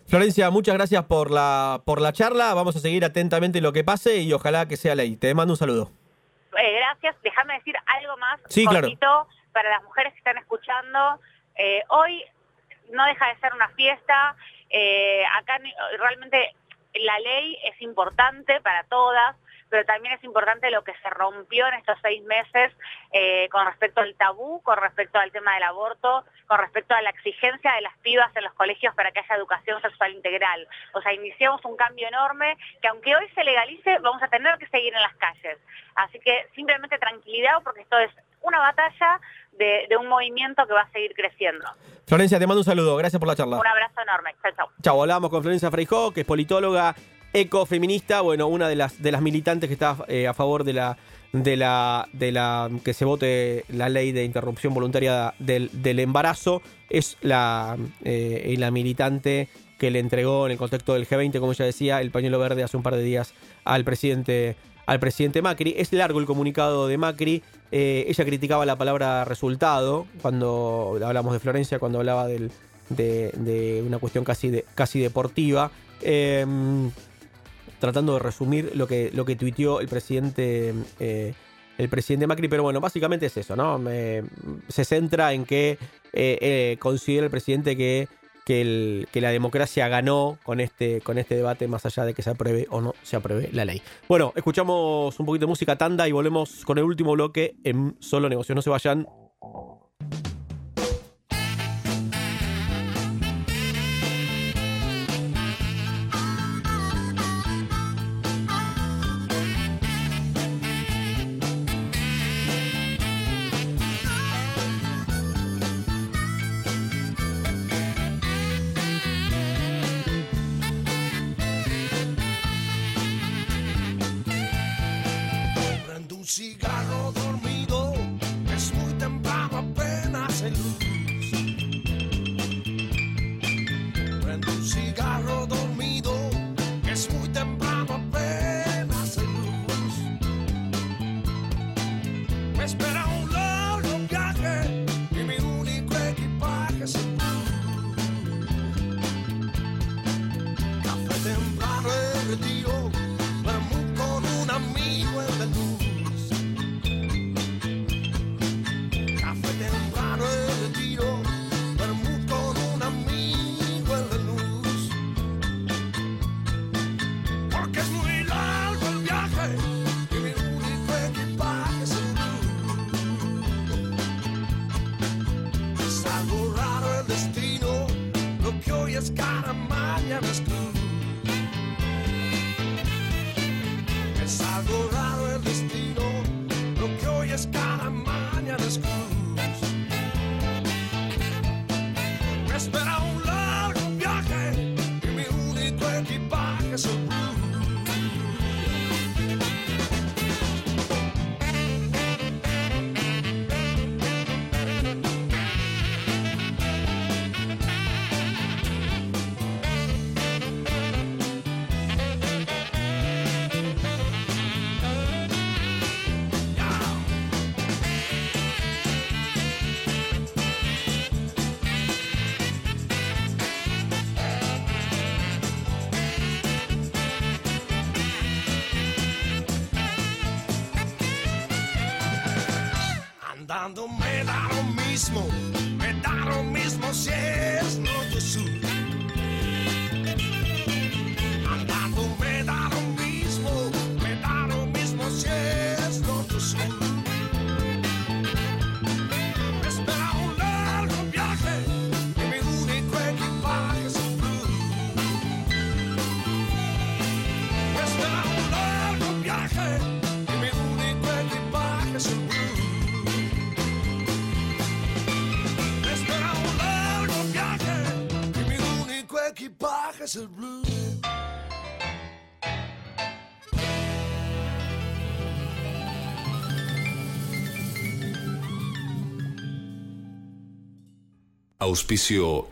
Florencia, muchas gracias por la, por la charla. Vamos a seguir atentamente lo que pase y ojalá que sea ley. Te mando un saludo. Eh, gracias. Déjame decir algo más Sí, claro. cortito para las mujeres que están escuchando. Eh, hoy no deja de ser una fiesta. Eh, acá realmente la ley es importante para todas, pero también es importante lo que se rompió en estos seis meses eh, con respecto al tabú, con respecto al tema del aborto, con respecto a la exigencia de las pibas en los colegios para que haya educación sexual integral. O sea, iniciamos un cambio enorme que aunque hoy se legalice, vamos a tener que seguir en las calles. Así que simplemente tranquilidad porque esto es una batalla de, de un movimiento que va a seguir creciendo. Florencia, te mando un saludo. Gracias por la charla. Un abrazo enorme. Chao, chao. Chau, hablamos con Florencia Freijó, que es politóloga ecofeminista, bueno, una de las de las militantes que está eh, a favor de la de la de la que se vote la ley de interrupción voluntaria del, del embarazo es la eh, la militante que le entregó en el contexto del G20, como ella decía, el pañuelo verde hace un par de días al presidente al presidente Macri. Es largo el comunicado de Macri. Eh, ella criticaba la palabra resultado cuando hablamos de Florencia, cuando hablaba del, de, una cuestión casi, de, casi deportiva. Eh, tratando de resumir lo que, lo que tuiteó el presidente. eh, el presidente Macri, pero bueno, básicamente es eso, ¿no? Se centra en que eh, eh, considera el presidente que, que la democracia ganó con este, con este debate, más allá de que se apruebe o no se apruebe la ley. Bueno, escuchamos un poquito de música tanda y volvemos con el último bloque en Solo Negocios. No se vayan.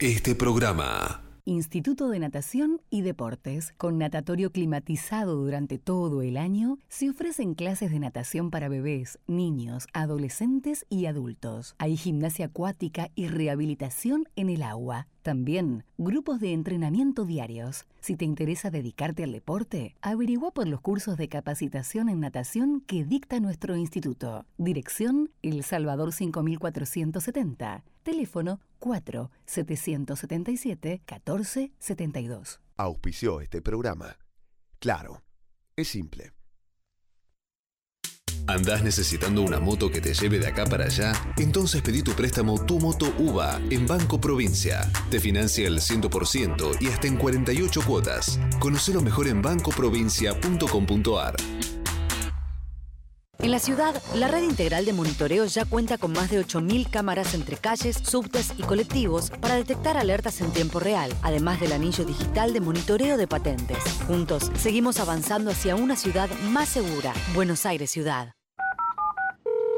Este programa. Instituto de Natación y Deportes, con natatorio climatizado durante todo el año, se ofrecen clases de natación para bebés, niños, adolescentes y adultos. Hay gimnasia acuática y rehabilitación en el agua. También grupos de entrenamiento diarios. Si te interesa dedicarte al deporte, averigua por los cursos de capacitación en natación que dicta nuestro instituto. Dirección El Salvador 5470. Teléfono 4 777 1472. Auspició este programa. Claro, es simple. ¿Andás necesitando una moto que te lleve de acá para allá? Entonces pedí tu préstamo Tu Moto UVA en Banco Provincia. Te financia el 100% y hasta en 48 cuotas. Conocelo mejor en bancoprovincia.com.ar. En la ciudad, la red integral de monitoreo ya cuenta con más de 8.000 cámaras entre calles, subtes y colectivos para detectar alertas en tiempo real, además del anillo digital de monitoreo de patentes. Juntos, seguimos avanzando hacia una ciudad más segura. Buenos Aires Ciudad.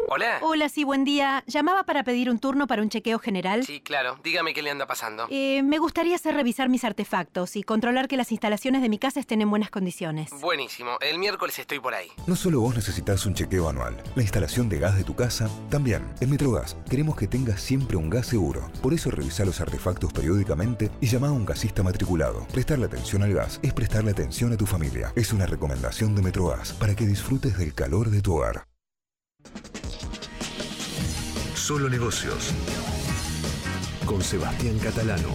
Hola. Hola, sí, buen día. Llamaba para pedir un turno para un chequeo general. Sí, claro. Dígame qué le anda pasando. Eh, me gustaría hacer revisar mis artefactos y controlar que las instalaciones de mi casa estén en buenas condiciones. Buenísimo. El miércoles estoy por ahí. No solo vos necesitas un chequeo anual, la instalación de gas de tu casa también. En Metrogas queremos que tengas siempre un gas seguro. Por eso revisa los artefactos periódicamente y llama a un gasista matriculado. Prestarle atención al gas es prestarle atención a tu familia. Es una recomendación de Metrogas para que disfrutes del calor de tu hogar. Solo negocios. Con Sebastián Catalano.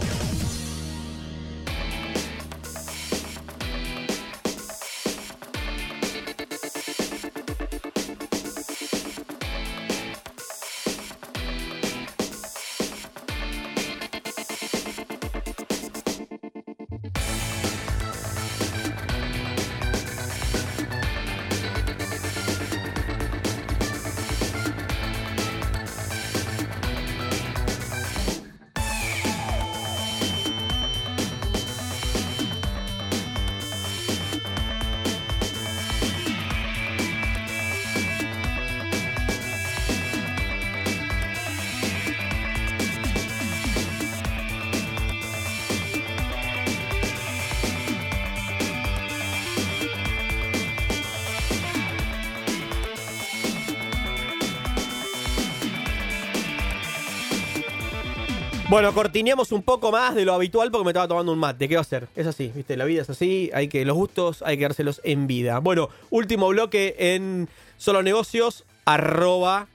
Bueno, cortineamos un poco más de lo habitual porque me estaba tomando un mate. ¿Qué va a hacer? Es así, ¿viste? La vida es así, hay que los gustos hay que dárselos en vida. Bueno, último bloque en Solo Negocios, arroba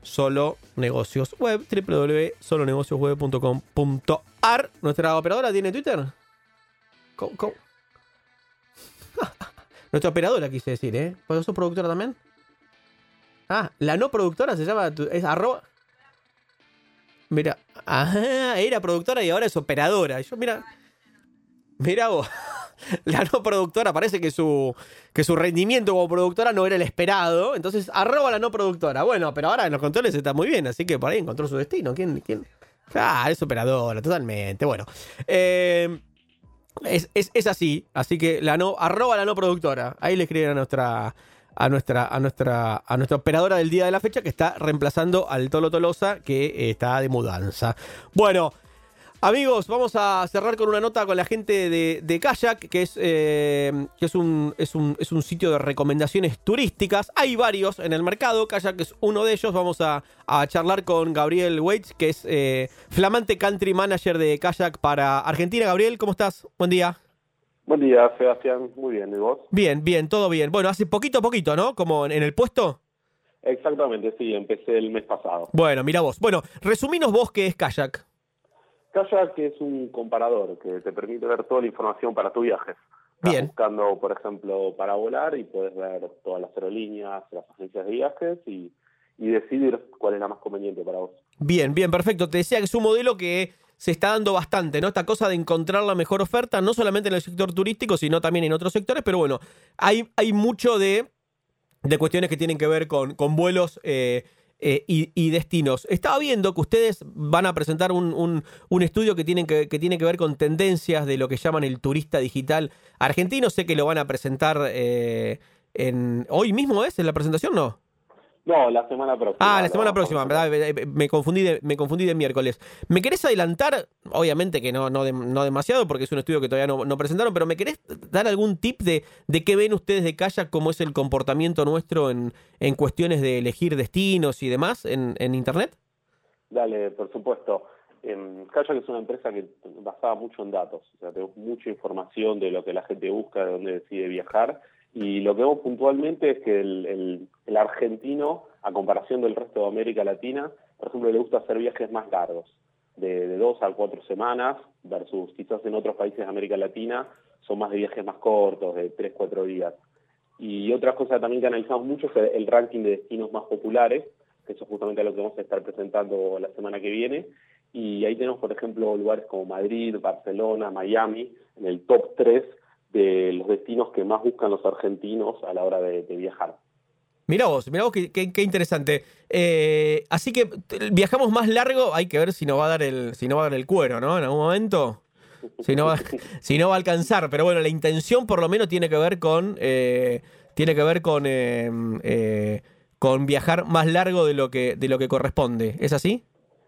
Solo Negocios Web, www.solonegociosweb.com.ar. Nuestra operadora tiene Twitter. ¿Cómo? cómo? Nuestra operadora quise decir, ¿eh? ¿Vos sos productora también? Ah, la no productora se llama, es arroba... Mira, ah, era productora y ahora es operadora. Y Yo, mira, mira vos, la no productora, parece que su, que su rendimiento como productora no era el esperado. Entonces, arroba la no productora. Bueno, pero ahora en los controles está muy bien, así que por ahí encontró su destino. ¿Quién? quién? Ah, es operadora, totalmente. Bueno, eh, es, es- es así. Así que la no, arroba la no productora. Ahí le escriben a nuestra. A nuestra, a, nuestra, a nuestra operadora del día de la fecha que está reemplazando al Tolo Tolosa que eh, está de mudanza. Bueno, amigos, vamos a cerrar con una nota con la gente de, de Kayak, que, es, eh, que es, un, es, un, es un sitio de recomendaciones turísticas. Hay varios en el mercado, Kayak es uno de ellos. Vamos a, a charlar con Gabriel Waits, que es eh, flamante country manager de Kayak para Argentina. Gabriel, ¿cómo estás? Buen día. Buen día, Sebastián. Muy bien, ¿y vos? Bien, bien, todo bien. Bueno, hace poquito a poquito, ¿no? Como en, en el puesto. Exactamente, sí, empecé el mes pasado. Bueno, mira vos. Bueno, resuminos vos qué es Kayak. Kayak es un comparador que te permite ver toda la información para tu viaje. Estás Bien. buscando, por ejemplo, para volar y puedes ver todas las aerolíneas, las agencias de viajes y, y decidir cuál es la más conveniente para vos. Bien, bien, perfecto. Te decía que es un modelo que se está dando bastante, ¿no? Esta cosa de encontrar la mejor oferta, no solamente en el sector turístico, sino también en otros sectores, pero bueno, hay, hay mucho de, de cuestiones que tienen que ver con, con vuelos eh, eh, y, destinos. Estaba viendo que ustedes van a presentar un, un- estudio que, que, que tiene que ver con tendencias de lo que llaman el turista digital argentino. Sé que lo van a presentar eh, en... ¿Hoy mismo es en la presentación? No. No, la semana próxima. Ah, la semana próxima, ¿verdad? Eh, Me confundí de, me confundí de miércoles. ¿Me querés adelantar? Obviamente que no, no, de- no demasiado, porque es un estudio que todavía no, no presentaron, pero ¿me querés dar algún tip de, de qué ven ustedes de Kayak, cómo es el comportamiento nuestro en, en cuestiones de elegir destinos y demás en, en Internet? Dale, por supuesto. Eh, Kayak es una empresa que basada mucho en datos, o sea, tenemos mucha información de lo que la gente busca, de dónde decide viajar, y lo que vemos puntualmente es que el, argentino, a comparación del resto de América Latina, por ejemplo, le gusta hacer viajes más largos, de, dos a cuatro semanas, versus quizás en otros países de América Latina son más de viajes más cortos, de tres, cuatro días. Y otra cosa también que analizamos mucho es el, el ranking de destinos más populares, que eso es justamente lo que vamos a estar presentando la semana que viene. Y ahí tenemos, por ejemplo, lugares como Madrid, Barcelona, Miami, en el top 3 de los destinos que más buscan los argentinos a la hora de, de viajar. Mirá vos, mirá vos qué, qué- qué interesante. Eh, así que viajamos más largo, hay que ver si nos va a dar el, si no va a dar el cuero, ¿no? En algún momento. Si no, va, si no va a alcanzar. Pero bueno, la intención por lo menos tiene que ver con. eh, tiene que ver con. eh, eh, con viajar más largo de lo que, de lo que corresponde. ¿Es así?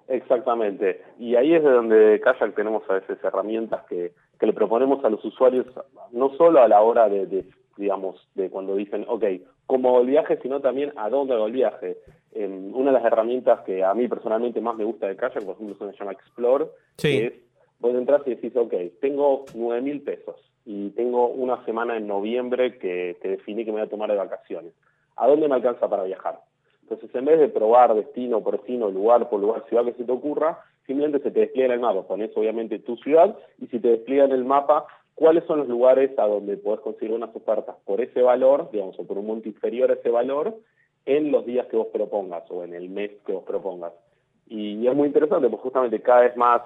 Exactamente. Y ahí es de donde Kayak tenemos a veces herramientas que, que le proponemos a los usuarios, no solo a la hora de, de, digamos, de cuando dicen, ok, cómo hago el viaje, sino también a dónde hago el viaje. Em, una de las herramientas que a mí personalmente más me gusta de Kayak, por ejemplo, se llama Explore, Sí. que es, vos entras y decís, ok, tengo nueve mil pesos y tengo una semana en noviembre que, que definí que me voy a tomar de vacaciones. ¿A dónde me alcanza para viajar? Entonces, en vez de probar destino por destino, lugar por lugar, ciudad que se te ocurra, simplemente se te despliega en el mapa. Pones obviamente tu ciudad y si te despliega en el mapa cuáles son los lugares a donde podés conseguir unas ofertas por ese valor, digamos, o por un monto inferior a ese valor, en los días que vos propongas o en el mes que vos propongas. Y es muy interesante porque justamente cada vez más,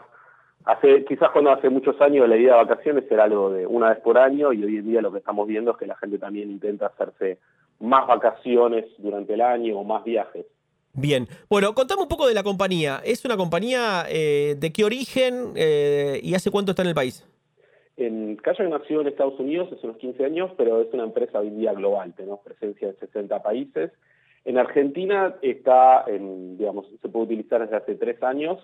hace quizás cuando hace muchos años la idea de vacaciones era algo de una vez por año y hoy en día lo que estamos viendo es que la gente también intenta hacerse más vacaciones durante el año o más viajes. Bien. Bueno, contame un poco de la compañía. ¿Es una compañía eh, de qué origen eh, y hace cuánto está en el país? En Kayak nació en Estados Unidos hace unos 15 años, pero es una empresa hoy día global, tenemos presencia en 60 países. En Argentina está, en, digamos, se puede utilizar desde hace tres años,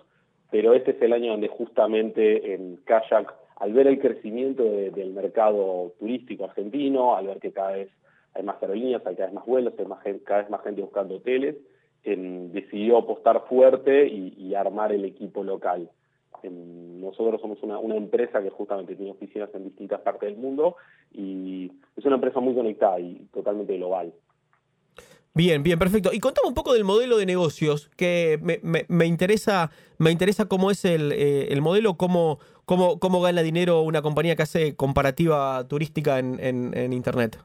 pero este es el año donde justamente en Kayak, al ver el crecimiento de- del mercado turístico argentino, al ver que cada vez hay más aerolíneas, hay cada vez más vuelos, hay cada vez más gente buscando hoteles, em, decidió apostar fuerte y, armar el equipo local. Em, nosotros somos una, empresa que justamente tiene oficinas en distintas partes del mundo y es una empresa muy conectada y totalmente global. Bien, bien, perfecto. Y contame un poco del modelo de negocios, que me interesa, me interesa cómo es el, eh, el modelo, cómo, cómo, cómo gana dinero una compañía que hace comparativa turística en, en- en Internet.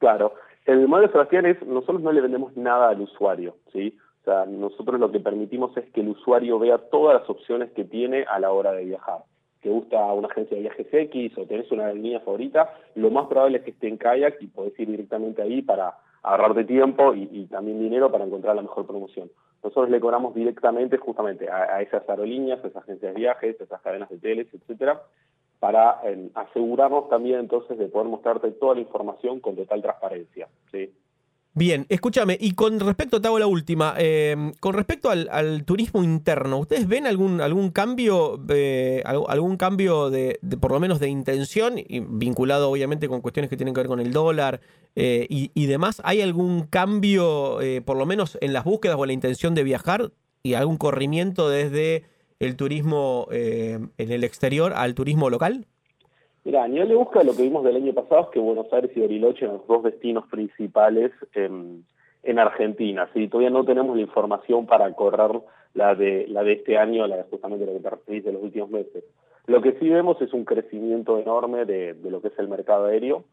Claro, el modelo de Sebastián es, nosotros no le vendemos nada al usuario, ¿sí? O sea, nosotros lo que permitimos es que el usuario vea todas las opciones que tiene a la hora de viajar. Que gusta una agencia de viajes X o tenés una línea favorita, lo más probable es que esté en kayak y podés ir directamente ahí para ahorrarte tiempo y, también dinero para encontrar la mejor promoción. Nosotros le cobramos directamente justamente a, esas aerolíneas, a esas agencias de viajes, a esas cadenas de hoteles, etcétera, para asegurarnos también entonces de poder mostrarte toda la información con total transparencia. ¿sí? Bien, escúchame, y con respecto, te hago la última, eh, con respecto al, turismo interno, ¿ustedes ven algún, algún cambio, algún, cambio de, por lo menos de intención, vinculado obviamente con cuestiones que tienen que ver con el dólar eh, y, y demás? ¿Hay algún cambio, eh, por lo menos en las búsquedas o en la intención de viajar y algún corrimiento desde el turismo eh, en el exterior al turismo local? Mira, a nivel de búsqueda lo que vimos del año pasado es que Buenos Aires y Bariloche eran los dos destinos principales en, en Argentina. ¿sí? Todavía no tenemos la información para correr la de, la de este año, la de justamente lo que te referís de los últimos meses. Lo que sí vemos es un crecimiento enorme de, de lo que es el mercado aéreo.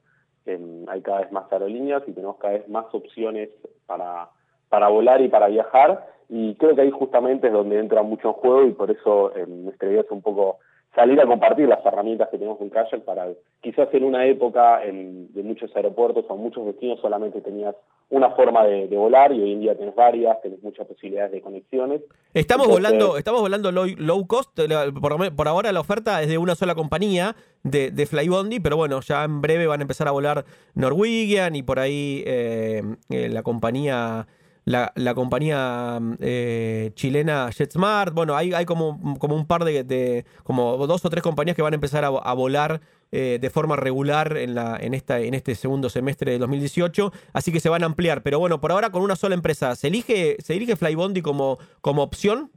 En- hay cada vez más aerolíneas y tenemos cada vez más opciones para, para volar y para viajar. Y creo que ahí justamente es donde entra mucho en juego y por eso eh, nuestra idea es un poco salir a compartir las herramientas que tenemos en Kayak para quizás en una época en, de muchos aeropuertos o muchos destinos solamente tenías una forma de, de, volar y hoy en día tenés varias, tenés muchas posibilidades de conexiones. Estamos Entonces, volando, estamos volando low, low cost, por, por, ahora la oferta es de una sola compañía de, de, Flybondi, pero bueno, ya en breve van a empezar a volar Norwegian y por ahí eh, eh, la compañía la, la compañía eh, chilena JetSmart. Bueno, hay, hay como, como un par de, como dos o tres compañías que van a empezar a, a volar eh, de forma regular en, la, en, esta, en este segundo semestre de 2018, así que se van a ampliar. Pero bueno, por ahora con una sola empresa, ¿se elige, se elige Flybondi como, como opción?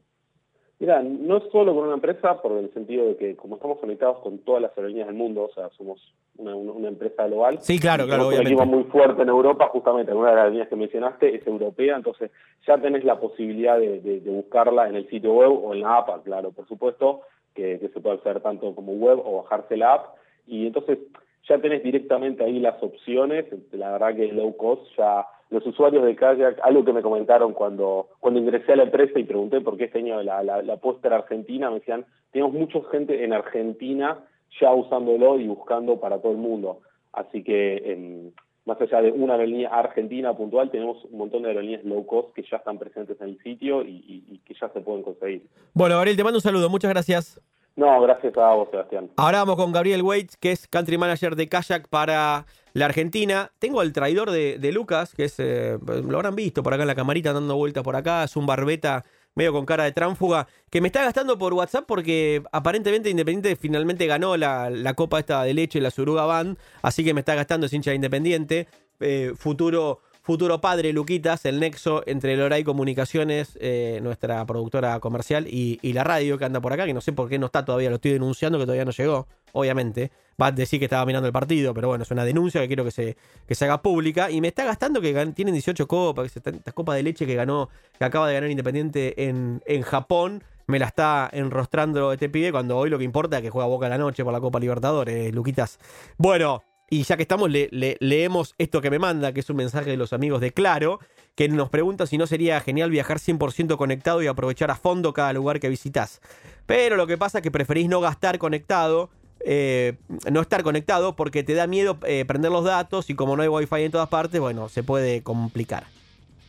Mira, no es solo con una empresa, por el sentido de que como estamos conectados con todas las aerolíneas del mundo, o sea, somos una, una empresa global. Sí, claro, claro, Un equipo muy fuerte en Europa, justamente, una de las líneas que mencionaste es europea, entonces ya tenés la posibilidad de, de, de buscarla en el sitio web o en la app, claro, por supuesto, que, que se puede hacer tanto como web o bajarse la app, y entonces ya tenés directamente ahí las opciones, la verdad que es low cost, ya los usuarios de Kayak, algo que me comentaron cuando, cuando ingresé a la empresa y pregunté por qué este año la, la, la era argentina, me decían, tenemos mucha gente en Argentina ya usándolo y buscando para todo el mundo. Así que eh, más allá de una aerolínea argentina puntual, tenemos un montón de aerolíneas low cost que ya están presentes en el sitio y, y, y que ya se pueden conseguir. Bueno, Gabriel, te mando un saludo, muchas gracias. No, gracias a vos, Sebastián. Ahora vamos con Gabriel Waits, que es country manager de Kayak para la Argentina. Tengo al traidor de, Lucas, que es, eh, lo habrán visto por acá en la camarita dando vueltas por acá, es un barbeta medio con cara de tránfuga, que me está gastando por WhatsApp porque aparentemente Independiente finalmente ganó la, la Copa esta de leche, la Suruga Band, así que me está gastando, es hincha de Independiente, eh, futuro futuro padre, Luquitas, el nexo entre Loray Comunicaciones, eh, nuestra productora comercial, y, y, la radio que anda por acá, que no sé por qué no está todavía, lo estoy denunciando, que todavía no llegó, obviamente. Va a decir que estaba mirando el partido, pero bueno, es una denuncia que quiero que se, que se haga pública. Y me está gastando que tienen 18 copas, estas copas de leche que ganó, que acaba de ganar Independiente en, en Japón. Me la está enrostrando este pibe cuando hoy lo que importa es que juega Boca la noche por la Copa Libertadores, Luquitas. Bueno, y ya que estamos, le, le, leemos esto que me manda, que es un mensaje de los amigos de Claro, que nos pregunta si no sería genial viajar 100% conectado y aprovechar a fondo cada lugar que visitas. Pero lo que pasa es que preferís no gastar conectado, eh, no estar conectado, porque te da miedo eh, prender los datos y como no hay wifi en todas partes, bueno, se puede complicar.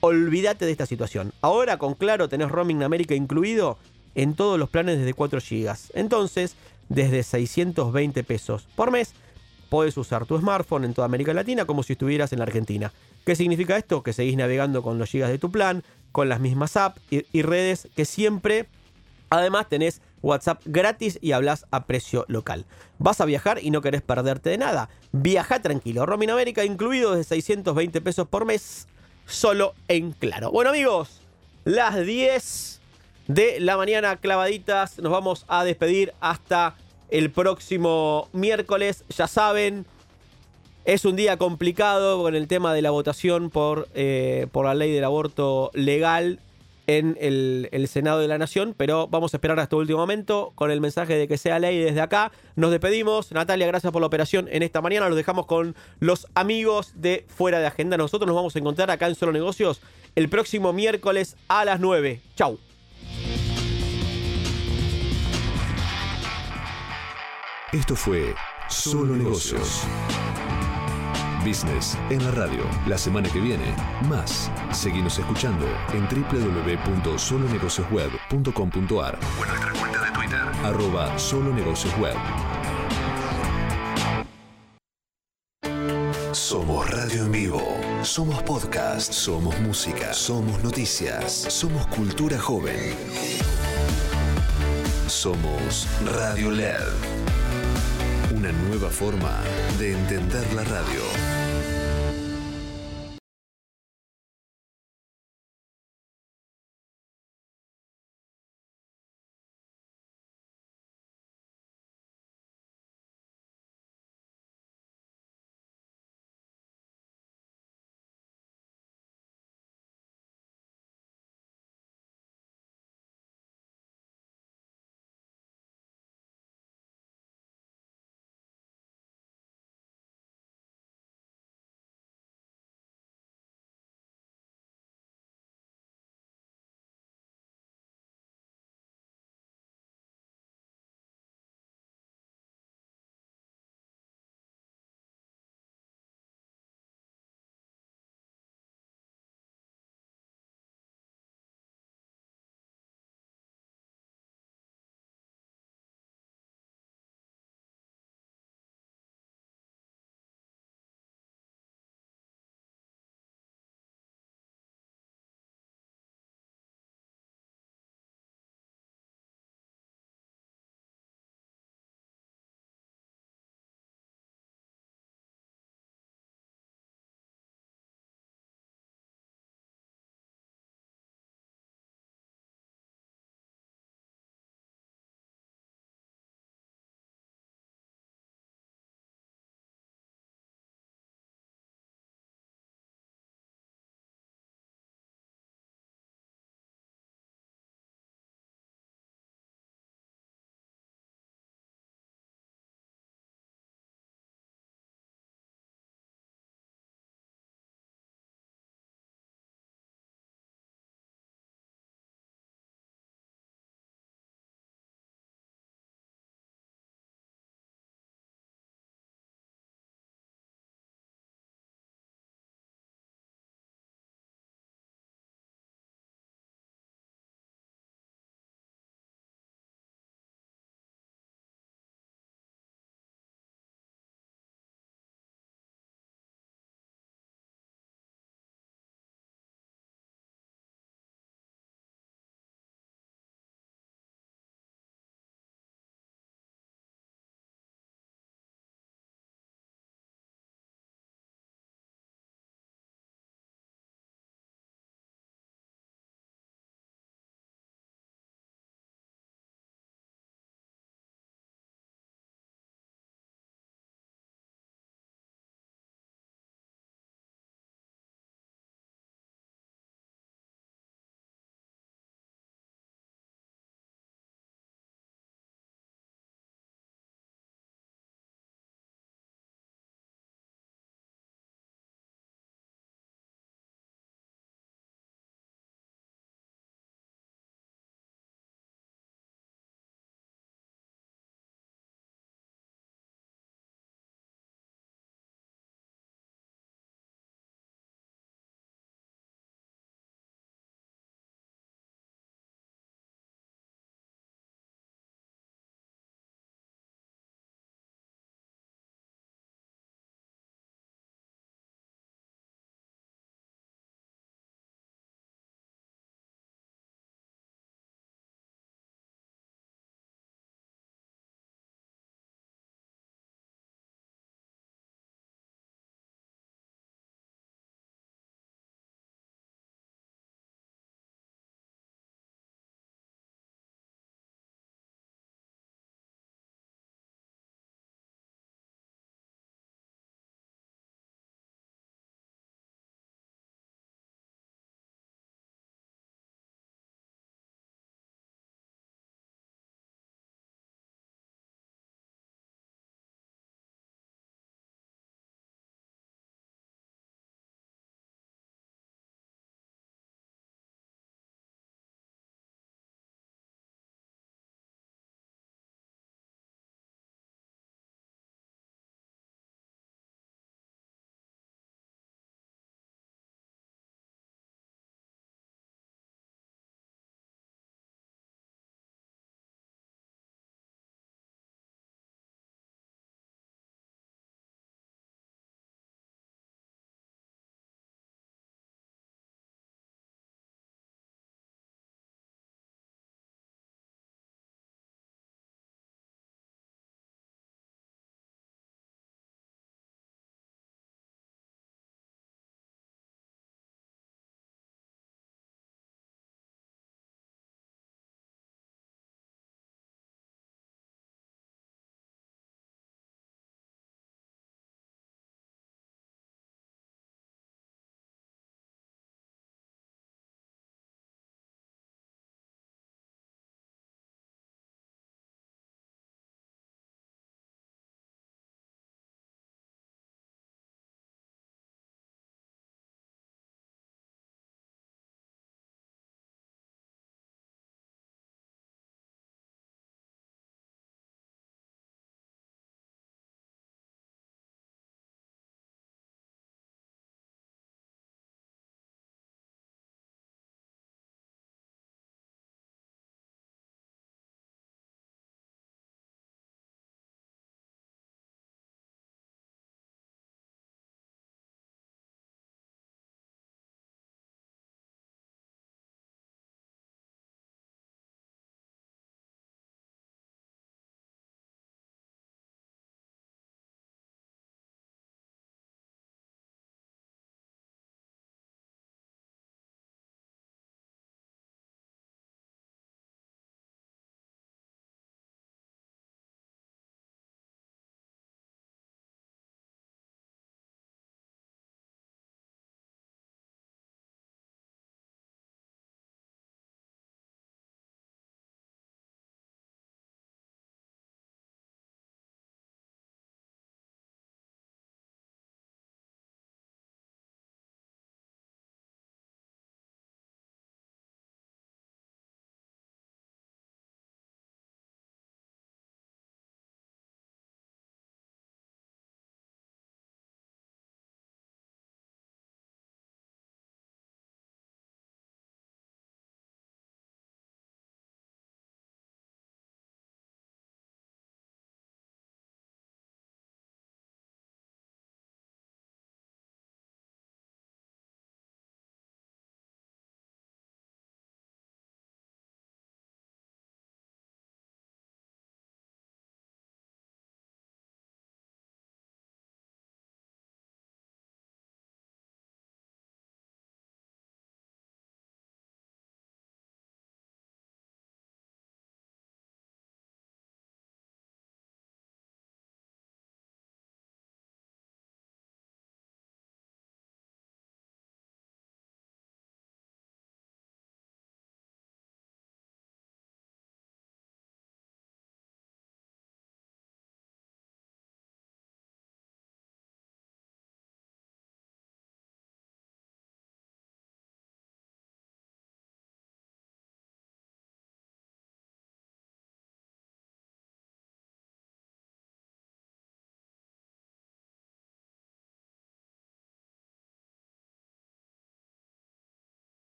Olvídate de esta situación. Ahora con Claro tenés roaming América incluido en todos los planes desde 4 GB. Entonces, desde 620 pesos por mes podés usar tu smartphone en toda América Latina como si estuvieras en la Argentina. ¿Qué significa esto? Que seguís navegando con los gigas de tu plan, con las mismas apps y, redes que siempre. Además tenés WhatsApp gratis y hablas a precio local. Vas a viajar y no querés perderte de nada. Viaja tranquilo. Roaming América incluido desde 620 pesos por mes. Solo en claro. Bueno amigos, las 10 de la mañana clavaditas. Nos vamos a despedir hasta el próximo miércoles. Ya saben, es un día complicado con el tema de la votación por, eh, por la ley del aborto legal en el, Senado de la Nación, pero vamos a esperar hasta el último momento con el mensaje de que sea ley desde acá. Nos despedimos. Natalia, gracias por la operación en esta mañana. Los dejamos con los amigos de Fuera de Agenda. Nosotros nos vamos a encontrar acá en Solo Negocios el próximo miércoles a las 9. Chau. Esto fue Solo Negocios. Business en la radio. La semana que viene, más. Seguimos escuchando en www.solonegociosweb.com.ar o en nuestra cuenta de Twitter, arroba solonegociosweb. Somos radio en vivo. Somos podcast. Somos música. Somos noticias. Somos cultura joven. Somos Radio LED una nueva forma de entender la radio.